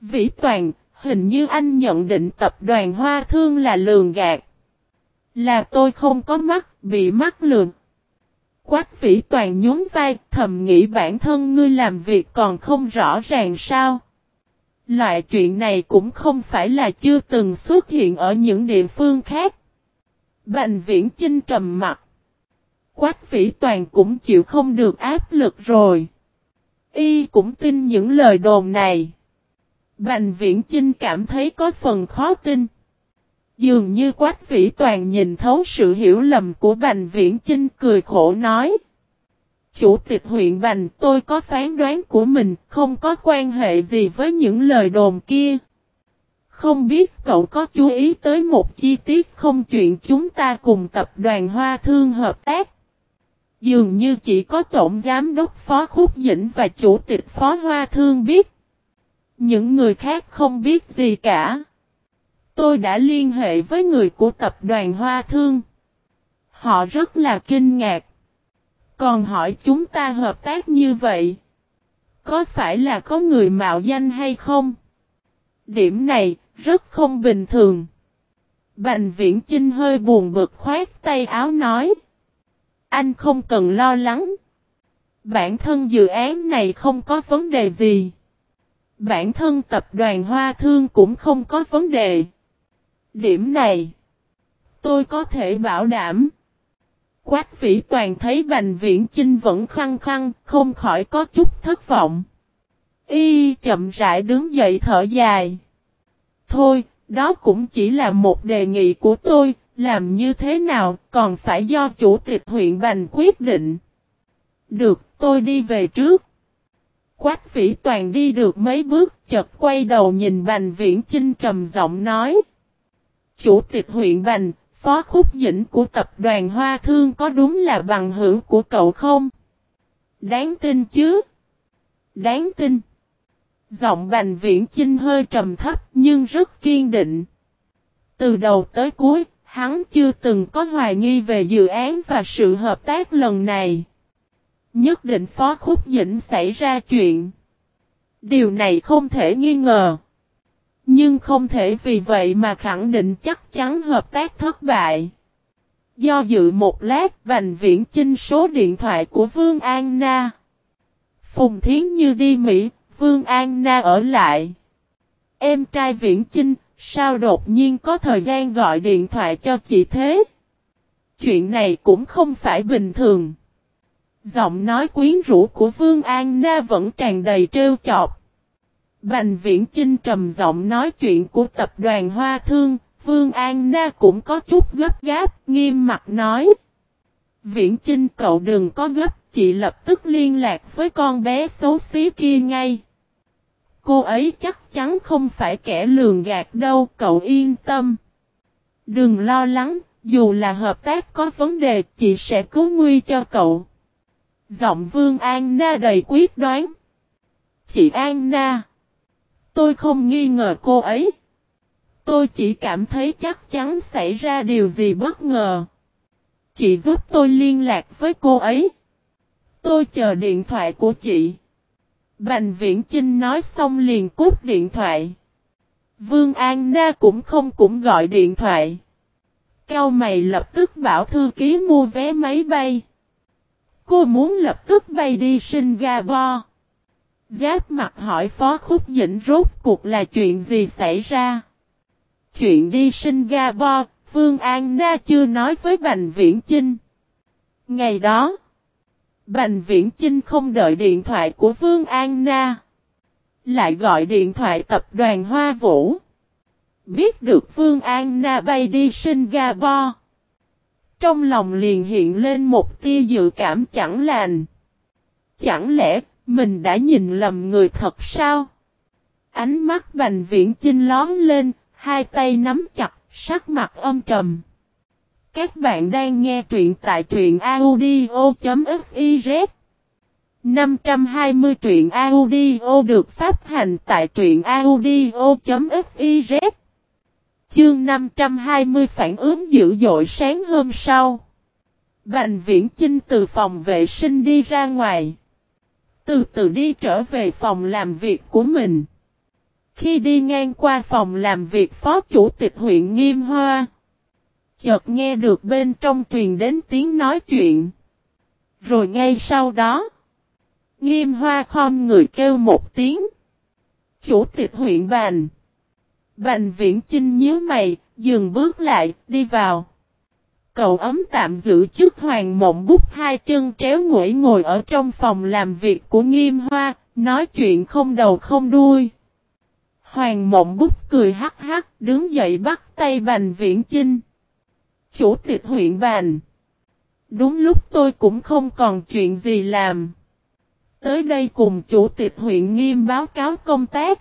Vĩ toàn, hình như anh nhận định tập đoàn Hoa Thương là lường gạt. Là tôi không có mắt, bị mắt lường. Quách vĩ toàn nhún vai, thầm nghĩ bản thân ngươi làm việc còn không rõ ràng sao. Loại chuyện này cũng không phải là chưa từng xuất hiện ở những địa phương khác. Bành viễn chinh trầm mặt. Quách vĩ toàn cũng chịu không được áp lực rồi. Y cũng tin những lời đồn này. Bành viễn chinh cảm thấy có phần khó tin. Dường như Quách Vĩ Toàn nhìn thấu sự hiểu lầm của Bành Viễn Chinh cười khổ nói. Chủ tịch huyện Bành, tôi có phán đoán của mình, không có quan hệ gì với những lời đồn kia. Không biết cậu có chú ý tới một chi tiết không chuyện chúng ta cùng tập đoàn Hoa Thương hợp tác. Dường như chỉ có Tổng Giám đốc Phó Khúc Dĩnh và Chủ tịch Phó Hoa Thương biết. Những người khác không biết gì cả. Tôi đã liên hệ với người của tập đoàn Hoa Thương. Họ rất là kinh ngạc. Còn hỏi chúng ta hợp tác như vậy. Có phải là có người mạo danh hay không? Điểm này rất không bình thường. Bành viễn Trinh hơi buồn bực khoát tay áo nói. Anh không cần lo lắng. Bản thân dự án này không có vấn đề gì. Bản thân tập đoàn Hoa Thương cũng không có vấn đề. Điểm này, tôi có thể bảo đảm. Quách vĩ toàn thấy Bành Viễn Chinh vẫn khăng khăng, không khỏi có chút thất vọng. Y chậm rãi đứng dậy thở dài. Thôi, đó cũng chỉ là một đề nghị của tôi, làm như thế nào còn phải do chủ tịch huyện Bành quyết định. Được, tôi đi về trước. Quách vĩ toàn đi được mấy bước chợt quay đầu nhìn Bành Viễn Chinh trầm giọng nói. Chủ tịch huyện Bành, phó khúc dĩnh của tập đoàn Hoa Thương có đúng là bằng hữu của cậu không? Đáng tin chứ? Đáng tin. Giọng Bành Viễn Chinh hơi trầm thấp nhưng rất kiên định. Từ đầu tới cuối, hắn chưa từng có hoài nghi về dự án và sự hợp tác lần này. Nhất định Phó Khúc Dĩnh xảy ra chuyện. Điều này không thể nghi ngờ. Nhưng không thể vì vậy mà khẳng định chắc chắn hợp tác thất bại. Do dự một lát Bành Viễn Chinh số điện thoại của Vương An Na. Phùng Thiến Như đi Mỹ, Vương An Na ở lại. Em trai Viễn Chinh, sao đột nhiên có thời gian gọi điện thoại cho chị thế? Chuyện này cũng không phải bình thường. Giọng nói quyến rũ của Vương An Na vẫn tràn đầy trêu chọc. Bành Viễn Chinh trầm giọng nói chuyện của tập đoàn Hoa Thương, Vương An Na cũng có chút gấp gáp, nghiêm mặt nói. Viễn Chinh cậu đừng có gấp, chị lập tức liên lạc với con bé xấu xí kia ngay. Cô ấy chắc chắn không phải kẻ lường gạt đâu, cậu yên tâm. Đừng lo lắng, dù là hợp tác có vấn đề, chị sẽ cứu nguy cho cậu. Giọng Vương An Na đầy quyết đoán. Chị An Na. Tôi không nghi ngờ cô ấy. Tôi chỉ cảm thấy chắc chắn xảy ra điều gì bất ngờ. Chị giúp tôi liên lạc với cô ấy. Tôi chờ điện thoại của chị. Bành Viễn Chinh nói xong liền cúp điện thoại. Vương An Na cũng không cũng gọi điện thoại. Cao mày lập tức bảo thư ký mua vé máy bay. Cô muốn lập tức bay đi Singapore. Giáp mặt hỏi Phó Khúc Dĩnh rốt cuộc là chuyện gì xảy ra. Chuyện đi Singapore, Vương An Na chưa nói với Bành Viễn Chinh. Ngày đó, Bành Viễn Chinh không đợi điện thoại của Vương An Na. Lại gọi điện thoại tập đoàn Hoa Vũ. Biết được Vương An Na bay đi Singapore. trong lòng liền hiện lên một tia dự cảm chẳng lành. Chẳng lẽ, mình đã nhìn lầm người thật sao? Ánh mắt Bành Viễn Chinh lón lên, hai tay nắm chặt, sắc mặt âm trầm. Các bạn đang nghe truyện tại truyện audio.fiz 520 truyện audio được phát hành tại truyện audio.fiz Chương 520 phản ứng dữ dội sáng hôm sau. Bành viễn Chinh từ phòng vệ sinh đi ra ngoài. Từ từ đi trở về phòng làm việc của mình. Khi đi ngang qua phòng làm việc phó chủ tịch huyện Nghiêm Hoa. Chợt nghe được bên trong truyền đến tiếng nói chuyện. Rồi ngay sau đó. Nghiêm Hoa khom người kêu một tiếng. Chủ tịch huyện Bành. Bành viễn Chinh nhíu mày, dừng bước lại, đi vào. Cậu ấm tạm giữ chức hoàng mộng bút hai chân tréo nguội ngồi ở trong phòng làm việc của nghiêm hoa, nói chuyện không đầu không đuôi. Hoàng mộng bút cười hắc hắc, đứng dậy bắt tay bành viễn chinh. Chủ tịch huyện bàn. Đúng lúc tôi cũng không còn chuyện gì làm. Tới đây cùng chủ tịch huyện nghiêm báo cáo công tác.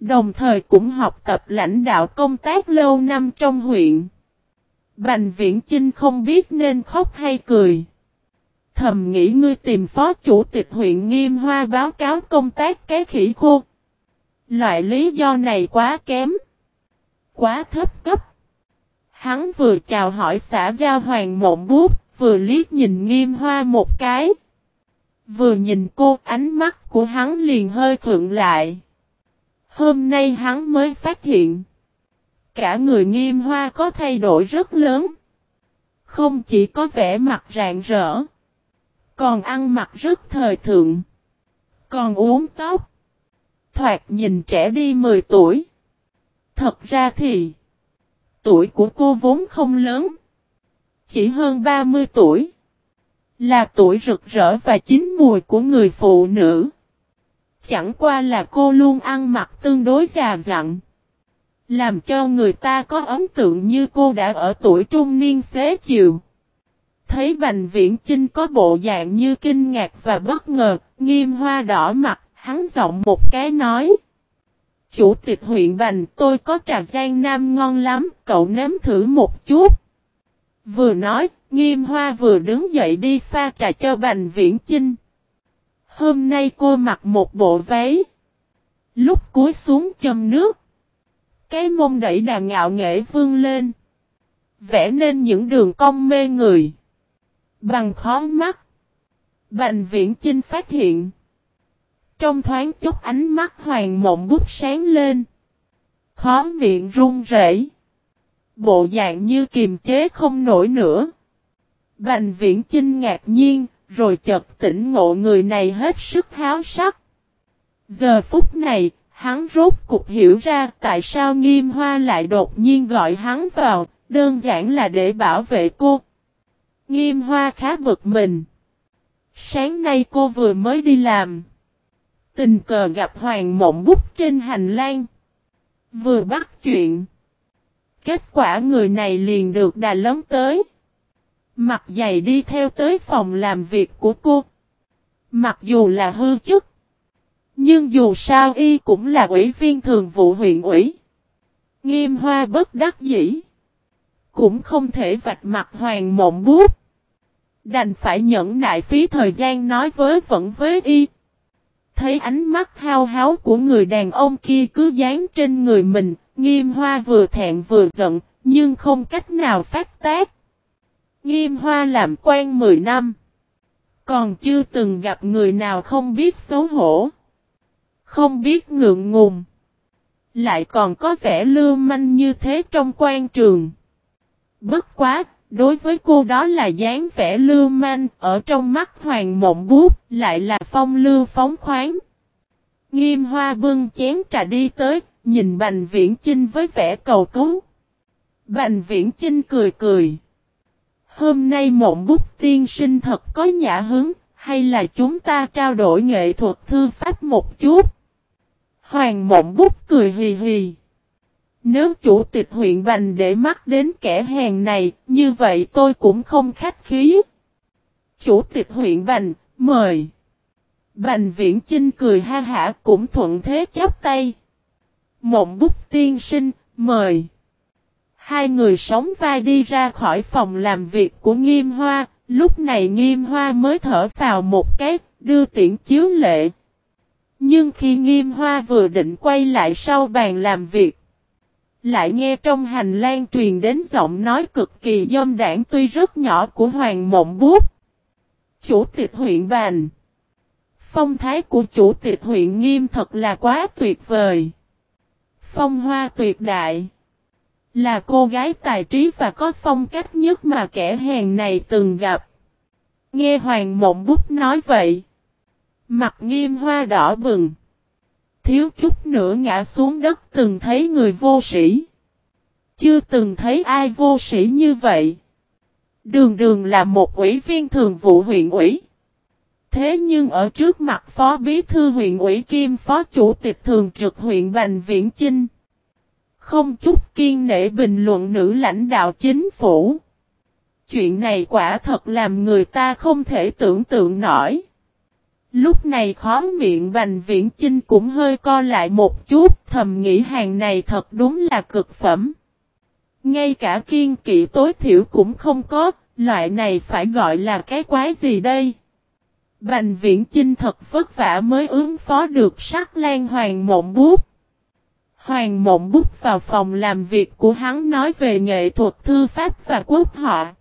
Đồng thời cũng học tập lãnh đạo công tác lâu năm trong huyện. Bành viễn Chinh không biết nên khóc hay cười. Thầm nghĩ ngươi tìm phó chủ tịch huyện Nghiêm Hoa báo cáo công tác cái khỉ khô. Loại lý do này quá kém. Quá thấp cấp. Hắn vừa chào hỏi xã giao hoàng mộng bút, vừa liếc nhìn Nghiêm Hoa một cái. Vừa nhìn cô ánh mắt của hắn liền hơi thượng lại. Hôm nay hắn mới phát hiện. Cả người nghiêm hoa có thay đổi rất lớn. Không chỉ có vẻ mặt rạng rỡ. Còn ăn mặc rất thời thượng. Còn uống tóc. Thoạt nhìn trẻ đi 10 tuổi. Thật ra thì. Tuổi của cô vốn không lớn. Chỉ hơn 30 tuổi. Là tuổi rực rỡ và chín mùi của người phụ nữ. Chẳng qua là cô luôn ăn mặc tương đối già dặn. Làm cho người ta có ấn tượng như cô đã ở tuổi trung niên xế chiều. Thấy Bành Viễn Chinh có bộ dạng như kinh ngạc và bất ngờ, nghiêm hoa đỏ mặt, hắn giọng một cái nói. Chủ tịch huyện Bành tôi có trà giang nam ngon lắm, cậu nếm thử một chút. Vừa nói, nghiêm hoa vừa đứng dậy đi pha trà cho Bành Viễn Chinh. Hôm nay cô mặc một bộ váy. Lúc cúi xuống châm nước. Cái mông đẩy đà ngạo nghệ vương lên. Vẽ nên những đường cong mê người. Bằng khó mắt. Bành viễn chinh phát hiện. Trong thoáng chốc ánh mắt hoàng mộng bút sáng lên. Khó miệng run rẩy. Bộ dạng như kiềm chế không nổi nữa. Bành viễn chinh ngạc nhiên, rồi chợt tỉnh ngộ người này hết sức háo sắc. Giờ phút này, hắn rốt cục hiểu ra tại sao nghiêm hoa lại đột nhiên gọi hắn vào, đơn giản là để bảo vệ cô. Nghiêm hoa khá bực mình. Sáng nay cô vừa mới đi làm. Tình cờ gặp Hoàng Mộng Bút trên hành lang. Vừa bắt chuyện. Kết quả người này liền được đà lớn tới. Mặt dày đi theo tới phòng làm việc của cô. Mặc dù là hư chức. Nhưng dù sao y cũng là ủy viên thường vụ huyện ủy. Nghiêm hoa bất đắc dĩ. Cũng không thể vạch mặt hoàng mộng bút. Đành phải nhẫn nại phí thời gian nói với vẫn với y. Thấy ánh mắt hao háo của người đàn ông kia cứ dán trên người mình, nghiêm hoa vừa thẹn vừa giận, nhưng không cách nào phát tác. Nghiêm hoa làm quan 10 năm. Còn chưa từng gặp người nào không biết xấu hổ. Không biết ngượng ngùng. Lại còn có vẻ lưu manh như thế trong quan trường. Bất quá, đối với cô đó là dáng vẻ lưu manh, ở trong mắt hoàng mộng bút, lại là phong lưu phóng khoáng. Nghiêm hoa bưng chén trà đi tới, nhìn Bành Viễn Chinh với vẻ cầu cứu. Bành Viễn Chinh cười cười. Hôm nay mộng bút tiên sinh thật có nhã hứng, hay là chúng ta trao đổi nghệ thuật thư pháp một chút? Hoàng mộng bút cười hì hì. Nếu chủ tịch huyện Bành để mắt đến kẻ hèn này, như vậy tôi cũng không khách khí. Chủ tịch huyện Bành, mời. Bành viễn trinh cười ha hả cũng thuận thế chắp tay. Mộng bút tiên sinh, mời. Hai người sống vai đi ra khỏi phòng làm việc của Nghiêm Hoa, lúc này Nghiêm Hoa mới thở vào một cái, đưa tiễn chiếu lệ. Nhưng khi Nghiêm Hoa vừa định quay lại sau bàn làm việc, lại nghe trong hành lang truyền đến giọng nói cực kỳ dâm đảng tuy rất nhỏ của Hoàng Mộng Bút. Chủ tịch huyện Bành Phong thái của chủ tịch huyện Nghiêm thật là quá tuyệt vời. Phong hoa tuyệt đại. Là cô gái tài trí và có phong cách nhất mà kẻ hèn này từng gặp. Nghe Hoàng Mộng Bút nói vậy. Mặt nghiêm hoa đỏ bừng. Thiếu chút nữa ngã xuống đất từng thấy người vô sĩ. Chưa từng thấy ai vô sĩ như vậy. Đường đường là một ủy viên thường vụ huyện ủy. Thế nhưng ở trước mặt Phó Bí Thư huyện ủy Kim Phó Chủ tịch Thường trực huyện Bành Viễn Chinh. Không chút kiên nể bình luận nữ lãnh đạo chính phủ. Chuyện này quả thật làm người ta không thể tưởng tượng nổi. Lúc này khó miệng Bành Viễn Chinh cũng hơi co lại một chút thầm nghĩ hàng này thật đúng là cực phẩm. Ngay cả kiên kỵ tối thiểu cũng không có, loại này phải gọi là cái quái gì đây? Bành viễn chinh thật vất vả mới ứng phó được sắc lan hoàng mộng bút. Hoàng mộng bút vào phòng làm việc của hắn nói về nghệ thuật thư pháp và quốc họa.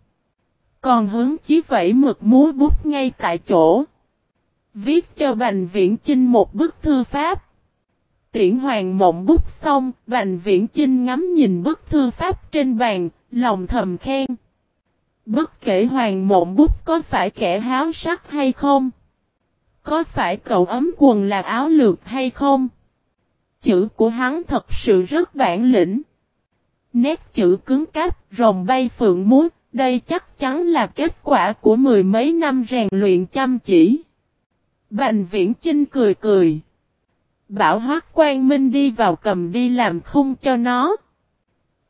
Còn hướng chí vẫy mực múa bút ngay tại chỗ. Viết cho Bành Viễn Chinh một bức thư pháp. Tiễn Hoàng mộng bút xong, Bành Viễn Chinh ngắm nhìn bức thư pháp trên bàn, lòng thầm khen. Bất kể Hoàng mộng bút có phải kẻ háo sắc hay không? Có phải cậu ấm quần là áo lược hay không? Chữ của hắn thật sự rất bản lĩnh. Nét chữ cứng cáp, rồng bay phượng múa, đây chắc chắn là kết quả của mười mấy năm rèn luyện chăm chỉ. Bành viễn Trinh cười cười. Bảo hoác quang minh đi vào cầm đi làm khung cho nó.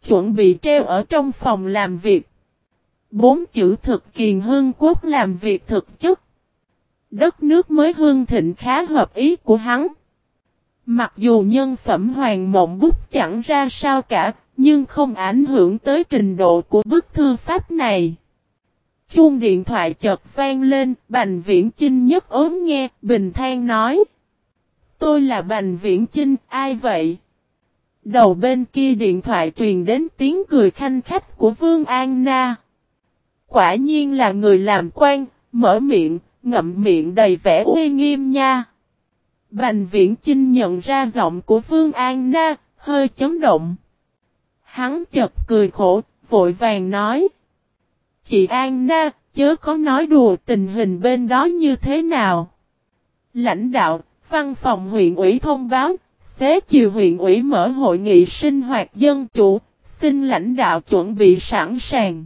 Chuẩn bị treo ở trong phòng làm việc. Bốn chữ thực kiền hương quốc làm việc thực chất. Đất nước mới hương thịnh khá hợp ý của hắn. Mặc dù nhân phẩm hoàng mộng bút chẳng ra sao cả, nhưng không ảnh hưởng tới trình độ của bức thư pháp này. Chuông điện thoại chợt vang lên, Bành Viễn Chinh nhất ốm nghe, bình than nói. Tôi là Bành Viễn Chinh, ai vậy? Đầu bên kia điện thoại truyền đến tiếng cười khanh khách của Vương An Na. Quả nhiên là người làm quan, mở miệng, ngậm miệng đầy vẻ uy nghiêm nha. Bành viễn Chinh nhận ra giọng của Vương An Na, hơi chấn động. Hắn chật cười khổ, vội vàng nói. Chị Anna chớ có nói đùa tình hình bên đó như thế nào. Lãnh đạo, văn phòng huyện ủy thông báo, xế chiều huyện ủy mở hội nghị sinh hoạt dân chủ, xin lãnh đạo chuẩn bị sẵn sàng.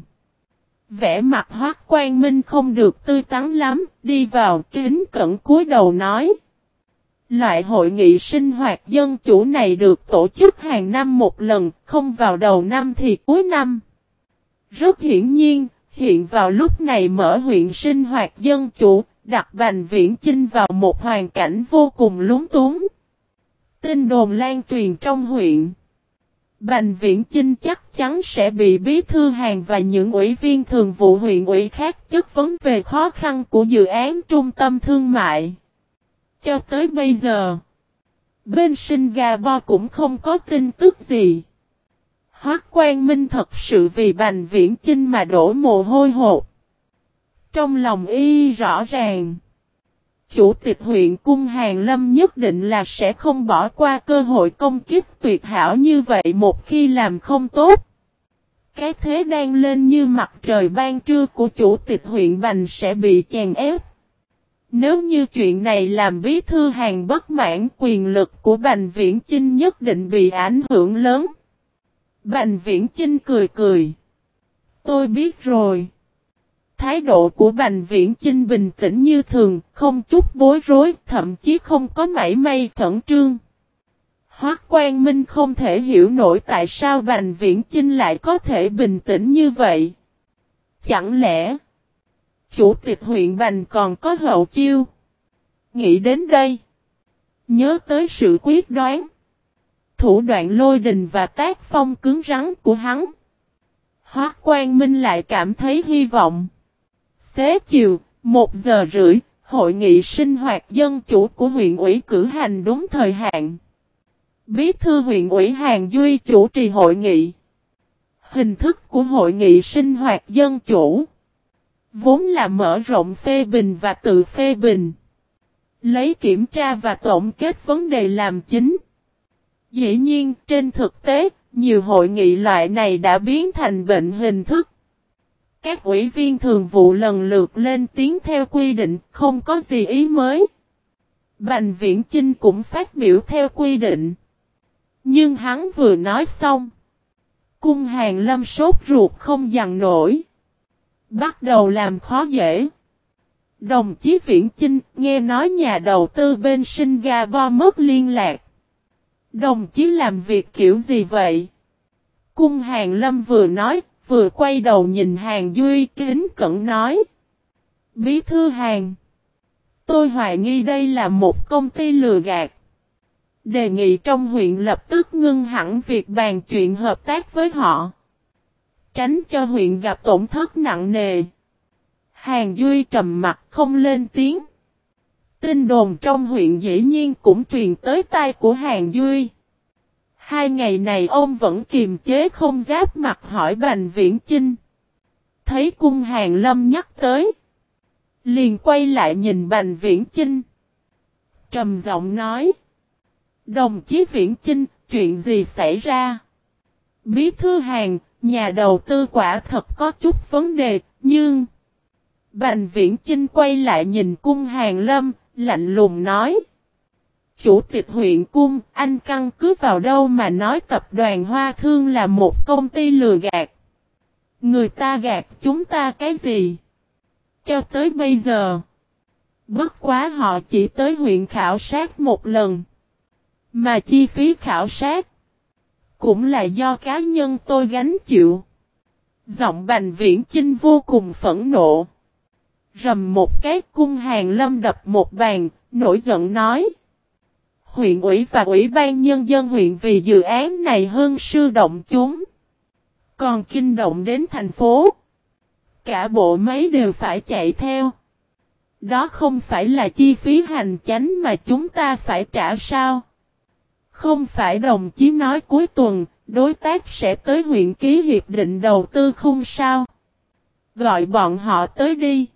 Vẽ mặt hoác quan minh không được tươi tắn lắm, đi vào kính cẩn cúi đầu nói. Loại hội nghị sinh hoạt dân chủ này được tổ chức hàng năm một lần, không vào đầu năm thì cuối năm. Rất hiển nhiên, hiện vào lúc này mở huyện sinh hoạt dân chủ, đặt Bành Viễn Chinh vào một hoàn cảnh vô cùng lúng túng. Tin đồn lan truyền trong huyện. Bành Viễn Chinh chắc chắn sẽ bị bí thư hàng và những ủy viên thường vụ huyện ủy khác chất vấn về khó khăn của dự án trung tâm thương mại. Cho tới bây giờ, bên Singapore cũng không có tin tức gì. Hoác Quang Minh thật sự vì Bành Viễn Chinh mà đổ mồ hôi hột. Trong lòng y rõ ràng. Chủ tịch huyện Cung Hàng Lâm nhất định là sẽ không bỏ qua cơ hội công kích tuyệt hảo như vậy một khi làm không tốt. Cái thế đang lên như mặt trời ban trưa của chủ tịch huyện Bành sẽ bị chèn ép. Nếu như chuyện này làm bí thư hàng bất mãn, quyền lực của Bành Viễn Chinh nhất định bị ảnh hưởng lớn. Bành Viễn Chinh cười cười. Tôi biết rồi. Thái độ của Bành Viễn Chinh bình tĩnh như thường, không chút bối rối, thậm chí không có mảy may khẩn trương. Hoác Quang Minh không thể hiểu nổi tại sao Bành Viễn Chinh lại có thể bình tĩnh như vậy. Chẳng lẽ, chủ tịch huyện Bành còn có hậu chiêu? Nghĩ đến đây, nhớ tới sự quyết đoán, thủ đoạn lôi đình và tác phong cứng rắn của hắn. Hoác Quang Minh lại cảm thấy hy vọng. Xế chiều, một giờ rưỡi, hội nghị sinh hoạt dân chủ của huyện ủy cử hành đúng thời hạn. Bí thư huyện ủy Hàng Duy chủ trì hội nghị. Hình thức của hội nghị sinh hoạt dân chủ vốn là mở rộng phê bình và tự phê bình. Lấy kiểm tra và tổng kết vấn đề làm chính. Dĩ nhiên, trên thực tế, nhiều hội nghị loại này đã biến thành bệnh hình thức. Các ủy viên thường vụ lần lượt lên tiếng theo quy định, không có gì ý mới. Bành Viễn Chinh cũng phát biểu theo quy định. Nhưng hắn vừa nói xong. Cung hàng lâm sốt ruột không dằn nổi. Bắt đầu làm khó dễ. Đồng chí Viễn Chinh nghe nói nhà đầu tư bên Singapore mất liên lạc. Đồng chí làm việc kiểu gì vậy? Cung hàng lâm vừa nói, vừa quay đầu nhìn hàng Duy kính cẩn nói. Bí thư hàng. Tôi hoài nghi đây là một công ty lừa gạt. Đề nghị trong huyện lập tức ngưng hẳn việc bàn chuyện hợp tác với họ. Tránh cho huyện gặp tổn thất nặng nề. Hàng Duy trầm mặt không lên tiếng. Tin đồn trong huyện dĩ nhiên cũng truyền tới tai của Hàng Duy. Hai ngày này ông vẫn kiềm chế không giáp mặt hỏi Bành Viễn Chinh. Thấy cung hàng lâm nhắc tới. Liền quay lại nhìn Bành Viễn Chinh. Trầm giọng nói. Đồng chí Viễn Chinh, chuyện gì xảy ra? Bí thư hàng, nhà đầu tư quả thật có chút vấn đề, nhưng... Bành Viễn Chinh quay lại nhìn cung hàng lâm, lạnh lùng nói. Chủ tịch huyện cung, anh căn cứ vào đâu mà nói tập đoàn Hoa Thương là một công ty lừa gạt. Người ta gạt chúng ta cái gì? Cho tới bây giờ. Bất quá họ chỉ tới huyện khảo sát một lần. Mà chi phí khảo sát. Cũng là do cá nhân tôi gánh chịu. Giọng bành viễn chinh vô cùng phẫn nộ. Rầm một cái cung hàng lâm đập một bàn, nổi giận nói huyện ủy và ủy ban nhân dân huyện vì dự án này hơn sư động chúng. Còn kinh động đến thành phố. Cả bộ máy đều phải chạy theo. Đó không phải là chi phí hành chánh mà chúng ta phải trả sao? Không phải đồng chí nói cuối tuần, đối tác sẽ tới huyện ký hiệp định đầu tư không sao? Gọi bọn họ tới đi.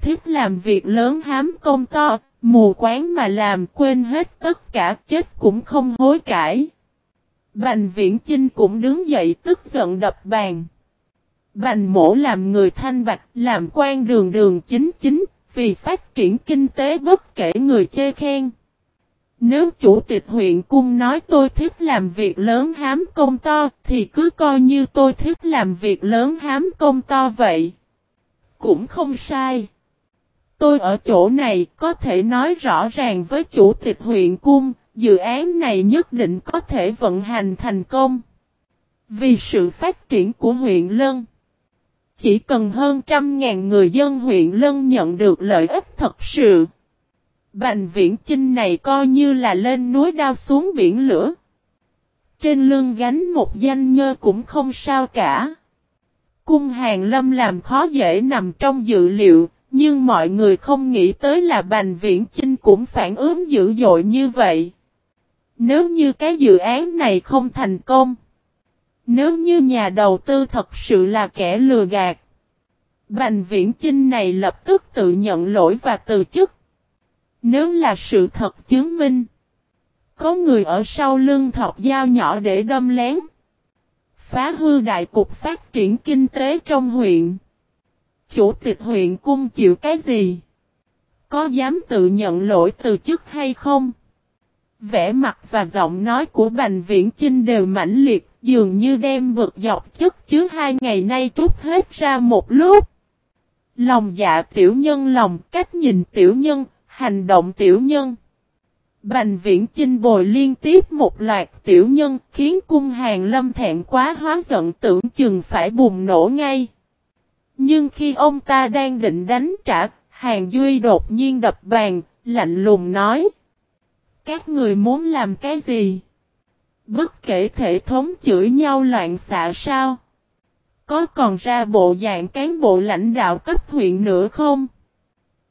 Thiếp làm việc lớn hám công to, Mù quán mà làm quên hết tất cả chết cũng không hối cải. Bành viễn Trinh cũng đứng dậy tức giận đập bàn. Bành mổ làm người thanh bạch, làm quan đường đường chính chính, vì phát triển kinh tế bất kể người chê khen. Nếu chủ tịch huyện cung nói tôi thích làm việc lớn hám công to, thì cứ coi như tôi thích làm việc lớn hám công to vậy. Cũng không sai. Tôi ở chỗ này có thể nói rõ ràng với chủ tịch huyện cung, dự án này nhất định có thể vận hành thành công. Vì sự phát triển của huyện Lân, chỉ cần hơn trăm ngàn người dân huyện Lân nhận được lợi ích thật sự. Bành viễn chinh này coi như là lên núi đao xuống biển lửa. Trên lưng gánh một danh nhơ cũng không sao cả. Cung hàng lâm làm khó dễ nằm trong dự liệu, nhưng mọi người không nghĩ tới là Bành Viễn Chinh cũng phản ứng dữ dội như vậy. Nếu như cái dự án này không thành công, nếu như nhà đầu tư thật sự là kẻ lừa gạt, Bành Viễn Chinh này lập tức tự nhận lỗi và từ chức. Nếu là sự thật chứng minh, có người ở sau lưng thọc dao nhỏ để đâm lén, phá hư đại cục phát triển kinh tế trong huyện. Chủ tịch huyện cung chịu cái gì? Có dám tự nhận lỗi từ chức hay không? Vẽ mặt và giọng nói của Bành Viễn Chinh đều mãnh liệt, dường như đem vực dọc chức chứa hai ngày nay trút hết ra một lúc. Lòng dạ tiểu nhân lòng, cách nhìn tiểu nhân, hành động tiểu nhân. Bành viễn chinh bồi liên tiếp một loạt tiểu nhân khiến cung hàng lâm thẹn quá hóa giận tưởng chừng phải bùng nổ ngay. Nhưng khi ông ta đang định đánh trả, hàng duy đột nhiên đập bàn, lạnh lùng nói. Các người muốn làm cái gì? Bất kể thể thống chửi nhau loạn xạ sao? Có còn ra bộ dạng cán bộ lãnh đạo cấp huyện nữa không?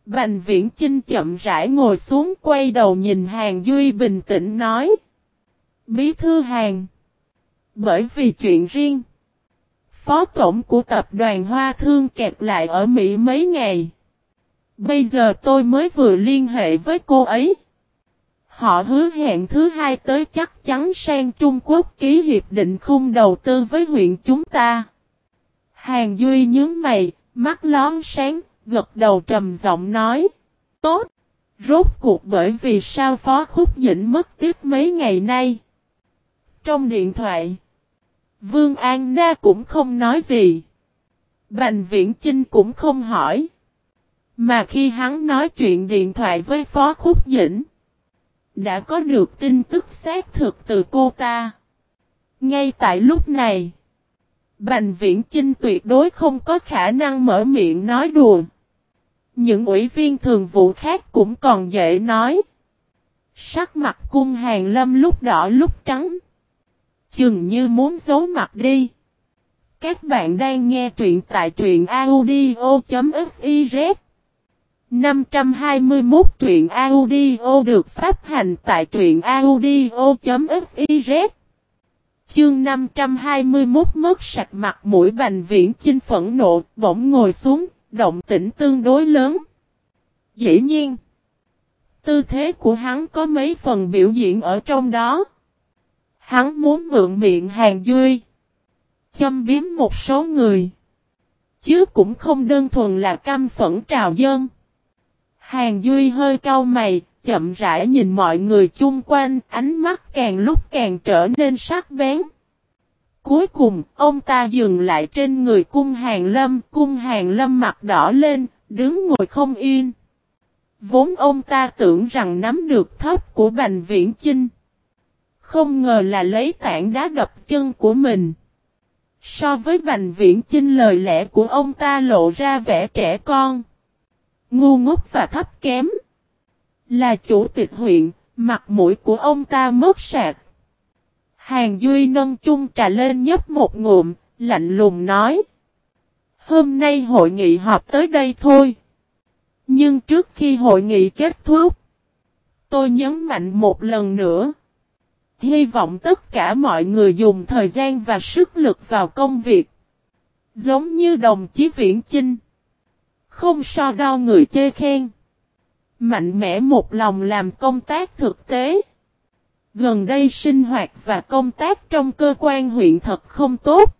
Bành viễn Chinh chậm rãi ngồi xuống quay đầu nhìn Hàng Duy bình tĩnh nói. Bí thư Hàng. Bởi vì chuyện riêng. Phó tổng của tập đoàn Hoa Thương kẹp lại ở Mỹ mấy ngày. Bây giờ tôi mới vừa liên hệ với cô ấy. Họ hứa hẹn thứ hai tới chắc chắn sang Trung Quốc ký hiệp định khung đầu tư với huyện chúng ta. Hàng Duy nhớ mày, mắt lón sáng, gật đầu trầm giọng nói. Tốt! Rốt cuộc bởi vì sao Phó Khúc Dĩnh mất tiếp mấy ngày nay. Trong điện thoại, Vương An Na cũng không nói gì. Bành Viễn Chinh cũng không hỏi. Mà khi hắn nói chuyện điện thoại với Phó Khúc Dĩnh, đã có được tin tức xác thực từ cô ta. Ngay tại lúc này, Bành Viễn Chinh tuyệt đối không có khả năng mở miệng nói đùa. Những ủy viên thường vụ khác cũng còn dễ nói. Sắc mặt cung hàng lâm lúc đỏ lúc trắng. Chừng như muốn giấu mặt đi. Các bạn đang nghe truyện tại truyện audio.fiz 521 truyện audio được phát hành tại truyện audio.fiz Chương 521 mất sạch mặt mũi bành viễn chinh phẫn nộ, bỗng ngồi xuống, động tĩnh tương đối lớn. Dĩ nhiên, tư thế của hắn có mấy phần biểu diễn ở trong đó. Hắn muốn mượn miệng hàng duy, châm biếm một số người, chứ cũng không đơn thuần là căm phẫn trào dân. Hàng Duy hơi cau mày, chậm rãi nhìn mọi người chung quanh, ánh mắt càng lúc càng trở nên sắc bén. Cuối cùng, ông ta dừng lại trên người cung hàng lâm, cung hàng lâm mặt đỏ lên, đứng ngồi không yên. Vốn ông ta tưởng rằng nắm được thóp của Bành Viễn Chinh. Không ngờ là lấy tảng đá đập chân của mình. So với Bành Viễn Chinh lời lẽ của ông ta lộ ra vẻ trẻ con. Ngu ngốc và thấp kém. Là chủ tịch huyện, mặt mũi của ông ta mất sạc. Hàng Duy nâng chung trà lên nhấp một ngụm, lạnh lùng nói. Hôm nay hội nghị họp tới đây thôi. Nhưng trước khi hội nghị kết thúc, tôi nhấn mạnh một lần nữa. Hy vọng tất cả mọi người dùng thời gian và sức lực vào công việc. Giống như đồng chí Viễn Chinh. Không so đo người chê khen. Mạnh mẽ một lòng làm công tác thực tế. Gần đây sinh hoạt và công tác trong cơ quan huyện thật không tốt.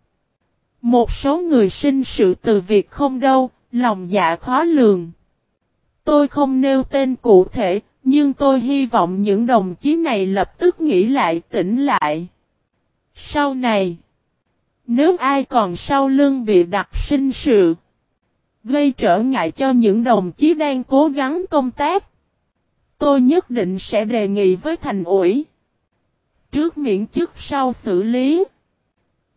Một số người sinh sự từ việc không đâu, lòng dạ khó lường. Tôi không nêu tên cụ thể, nhưng tôi hy vọng những đồng chí này lập tức nghĩ lại tỉnh lại. Sau này, nếu ai còn sau lưng bị đặt sinh sự, gây trở ngại cho những đồng chí đang cố gắng công tác. Tôi nhất định sẽ đề nghị với thành ủy. Trước miễn chức sau xử lý.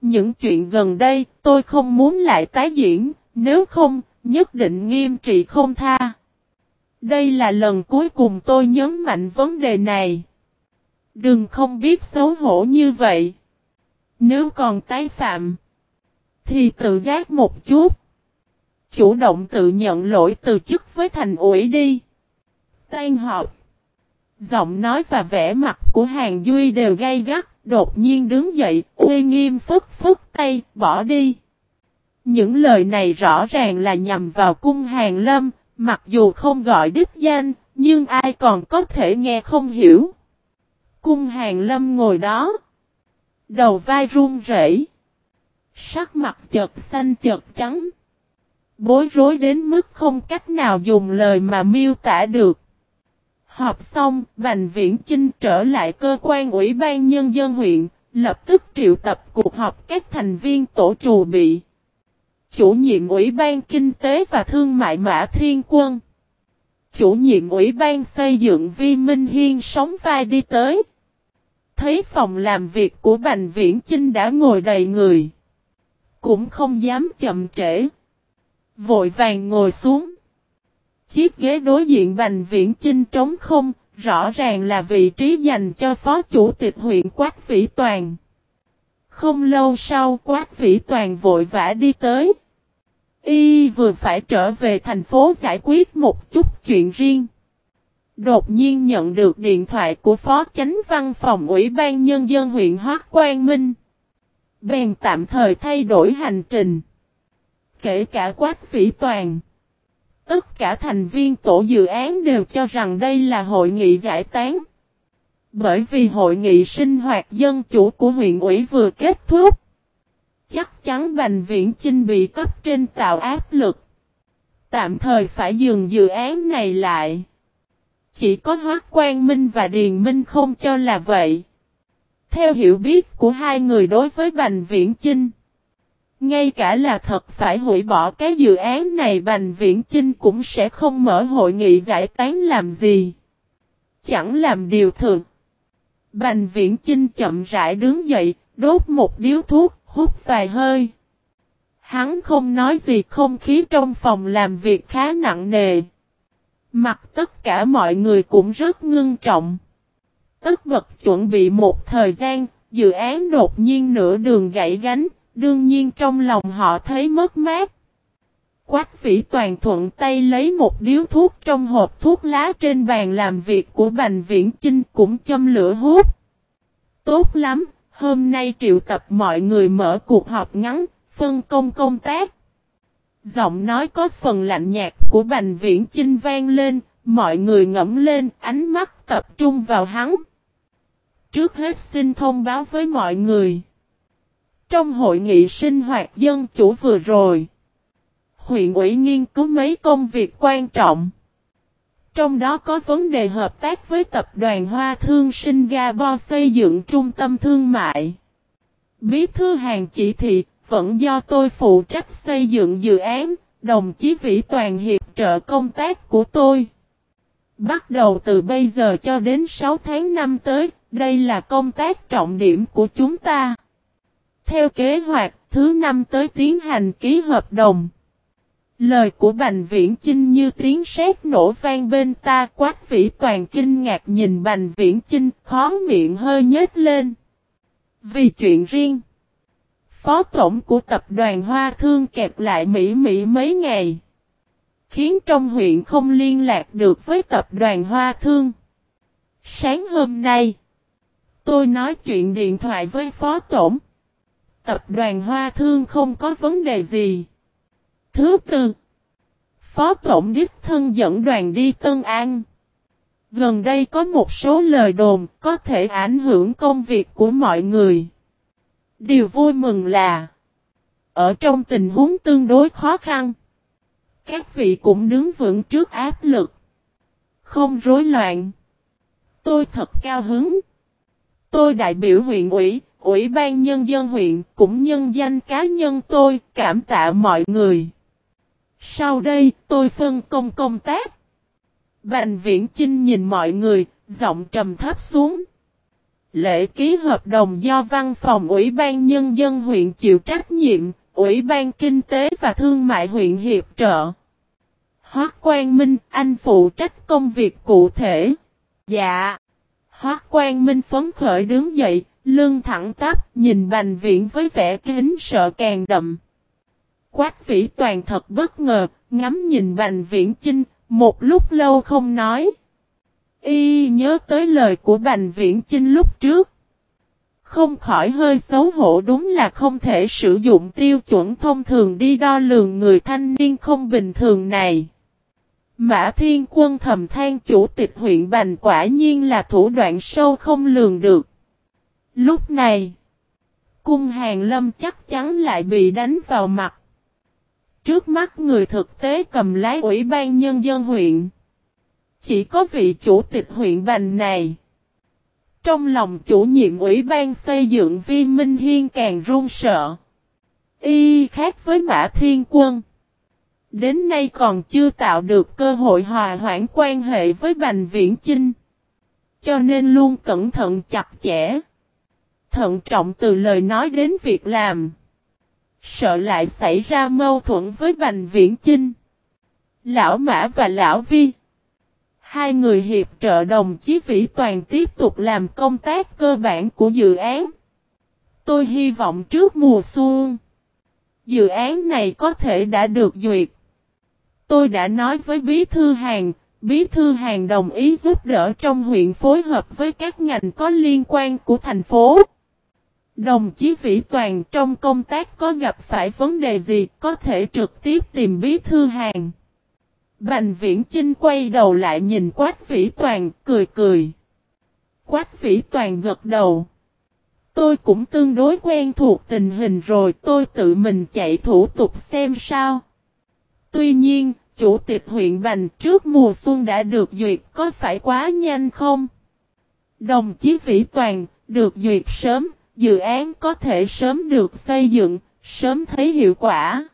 Những chuyện gần đây tôi không muốn lại tái diễn, nếu không, nhất định nghiêm trị không tha. Đây là lần cuối cùng tôi nhấn mạnh vấn đề này. Đừng không biết xấu hổ như vậy. Nếu còn tái phạm, thì tự giác một chút. Chủ động tự nhận lỗi từ chức với thành ủy đi. Tan họp. Giọng nói và vẻ mặt của Hàng Duy đều gay gắt, đột nhiên đứng dậy, uy nghiêm phức phức tay, bỏ đi. Những lời này rõ ràng là nhằm vào cung Hàng Lâm, mặc dù không gọi đích danh, nhưng ai còn có thể nghe không hiểu. Cung Hàng Lâm ngồi đó. Đầu vai run rẩy, Sắc mặt chợt xanh chợt trắng bối rối đến mức không cách nào dùng lời mà miêu tả được. Họp xong, Bành Viễn Chinh trở lại cơ quan Ủy ban Nhân dân huyện, lập tức triệu tập cuộc họp các thành viên tổ trù bị. Chủ nhiệm Ủy ban Kinh tế và Thương mại Mã Thiên Quân. chủ nhiệm ủy ban xây dựng Vi Minh Hiên sống vai đi tới. Thấy phòng làm việc của Bành Viễn Chinh đã ngồi đầy người. Cũng không dám chậm trễ. Vội vàng ngồi xuống. Chiếc ghế đối diện Bành Viễn Chinh trống không, rõ ràng là vị trí dành cho phó chủ tịch huyện Quách Vĩ Toàn. Không lâu sau Quách Vĩ Toàn vội vã đi tới. Y vừa phải trở về thành phố giải quyết một chút chuyện riêng. Đột nhiên nhận được điện thoại của Phó Chánh Văn phòng Ủy ban Nhân dân huyện Hoác Quang Minh. Bèn tạm thời thay đổi hành trình. Kể cả Quách Vĩ Toàn. Tất cả thành viên tổ dự án đều cho rằng đây là hội nghị giải tán. Bởi vì hội nghị sinh hoạt dân chủ của huyện ủy vừa kết thúc. Chắc chắn Bành Viễn Chinh bị cấp trên tạo áp lực. Tạm thời phải dừng dự án này lại. Chỉ có Hoác Quang Minh và Điền Minh không cho là vậy. Theo hiểu biết của hai người đối với Bành Viễn Chinh. Ngay cả là thật phải hủy bỏ cái dự án này, Bành Viễn Chinh cũng sẽ không mở hội nghị giải tán làm gì. Chẳng làm điều thường. Bành Viễn Chinh chậm rãi đứng dậy, đốt một điếu thuốc, hút vài hơi. Hắn không nói gì không khí trong phòng làm việc khá nặng nề. Mặt tất cả mọi người cũng rất ngưng trọng. Tất bật chuẩn bị một thời gian, dự án đột nhiên nửa đường gãy gánh, đương nhiên trong lòng họ thấy mất mát. Quách vĩ toàn thuận tay lấy một điếu thuốc trong hộp thuốc lá trên bàn làm việc của Bành Viễn Chinh cũng châm lửa hút. Tốt lắm, hôm nay triệu tập mọi người mở cuộc họp ngắn, phân công công tác. Giọng nói có phần lạnh nhạt của Bành Viễn Chinh vang lên, mọi người ngẫm lên, ánh mắt tập trung vào hắn. Trước hết xin thông báo với mọi người. Trong hội nghị sinh hoạt dân chủ vừa rồi, huyện ủy nghiên cứu mấy công việc quan trọng. Trong đó có vấn đề hợp tác với tập đoàn Hoa Thương Singapore xây dựng trung tâm thương mại. Bí thư hàng chỉ thị, vẫn do tôi phụ trách xây dựng dự án, đồng chí Vĩ Toàn hiệp trợ công tác của tôi. Bắt đầu từ bây giờ cho đến 6 tháng năm tới, đây là công tác trọng điểm của chúng ta. Theo kế hoạch, thứ năm tới tiến hành ký hợp đồng. Lời của Bành Viễn Chinh như tiếng sét nổ vang bên ta quát vĩ toàn kinh ngạc nhìn Bành Viễn Chinh khó miệng hơi nhếch lên. Vì chuyện riêng, phó tổng của tập đoàn Hoa Thương kẹp lại Mỹ Mỹ mấy ngày. Khiến trong huyện không liên lạc được với tập đoàn Hoa Thương. Sáng hôm nay, tôi nói chuyện điện thoại với phó tổng. Tập đoàn Hoa Thương không có vấn đề gì. Thứ tư, Phó Tổng Đích Thân dẫn đoàn đi Tân An. Gần đây có một số lời đồn có thể ảnh hưởng công việc của mọi người. Điều vui mừng là ở trong tình huống tương đối khó khăn, các vị cũng đứng vững trước áp lực, không rối loạn. Tôi thật cao hứng. Tôi đại biểu huyện ủy, ủy ban nhân dân huyện cũng nhân danh cá nhân tôi cảm tạ mọi người. Sau đây, tôi phân công công tác. Bành viễn Trinh nhìn mọi người, giọng trầm thấp xuống. Lễ ký hợp đồng do Văn phòng Ủy ban Nhân dân huyện chịu trách nhiệm, Ủy ban Kinh tế và Thương mại huyện hiệp trợ. Hoác Quang Minh, anh phụ trách công việc cụ thể. Dạ. Hoác Quang Minh phấn khởi đứng dậy, lưng thẳng tắp, nhìn Bành Viễn với vẻ kính sợ càng đậm. Quách vĩ toàn thật bất ngờ, ngắm nhìn Bành Viễn Chinh, một lúc lâu không nói. Y nhớ tới lời của Bành Viễn Chinh lúc trước. Không khỏi hơi xấu hổ đúng là không thể sử dụng tiêu chuẩn thông thường đi đo lường người thanh niên không bình thường này. Mã Thiên Quân thầm than chủ tịch huyện Bành quả nhiên là thủ đoạn sâu không lường được. Lúc này, cung hàng lâm chắc chắn lại bị đánh vào mặt. Trước mắt người thực tế cầm lái ủy ban nhân dân huyện. Chỉ có vị chủ tịch huyện Bành này. Trong lòng chủ nhiệm ủy ban xây dựng Vi Minh Hiên càng run sợ. Y khác với Mã Thiên Quân. Đến nay còn chưa tạo được cơ hội hòa hoãn quan hệ với Bành Viễn Chinh. Cho nên luôn cẩn thận chặt chẽ. Thận trọng từ lời nói đến việc làm. Sợ lại xảy ra mâu thuẫn với Bành Viễn Chinh. Lão Mã và Lão Vi. Hai người hiệp trợ đồng chí Vĩ Toàn tiếp tục làm công tác cơ bản của dự án. Tôi hy vọng trước mùa xuân, dự án này có thể đã được duyệt. Tôi đã nói với Bí Thư Hàng, Bí Thư Hàng đồng ý giúp đỡ trong huyện phối hợp với các ngành có liên quan của thành phố. Đồng chí Vĩ Toàn trong công tác có gặp phải vấn đề gì có thể trực tiếp tìm Bí Thư Hàng. Bành Viễn Chinh quay đầu lại nhìn Quách Vĩ Toàn cười cười. Quách Vĩ Toàn gật đầu. Tôi cũng tương đối quen thuộc tình hình rồi tôi tự mình chạy thủ tục xem sao. Tuy nhiên, chủ tịch huyện Bành trước mùa xuân đã được duyệt có phải quá nhanh không? Đồng chí Vĩ Toàn, được duyệt sớm, dự án có thể sớm được xây dựng, sớm thấy hiệu quả.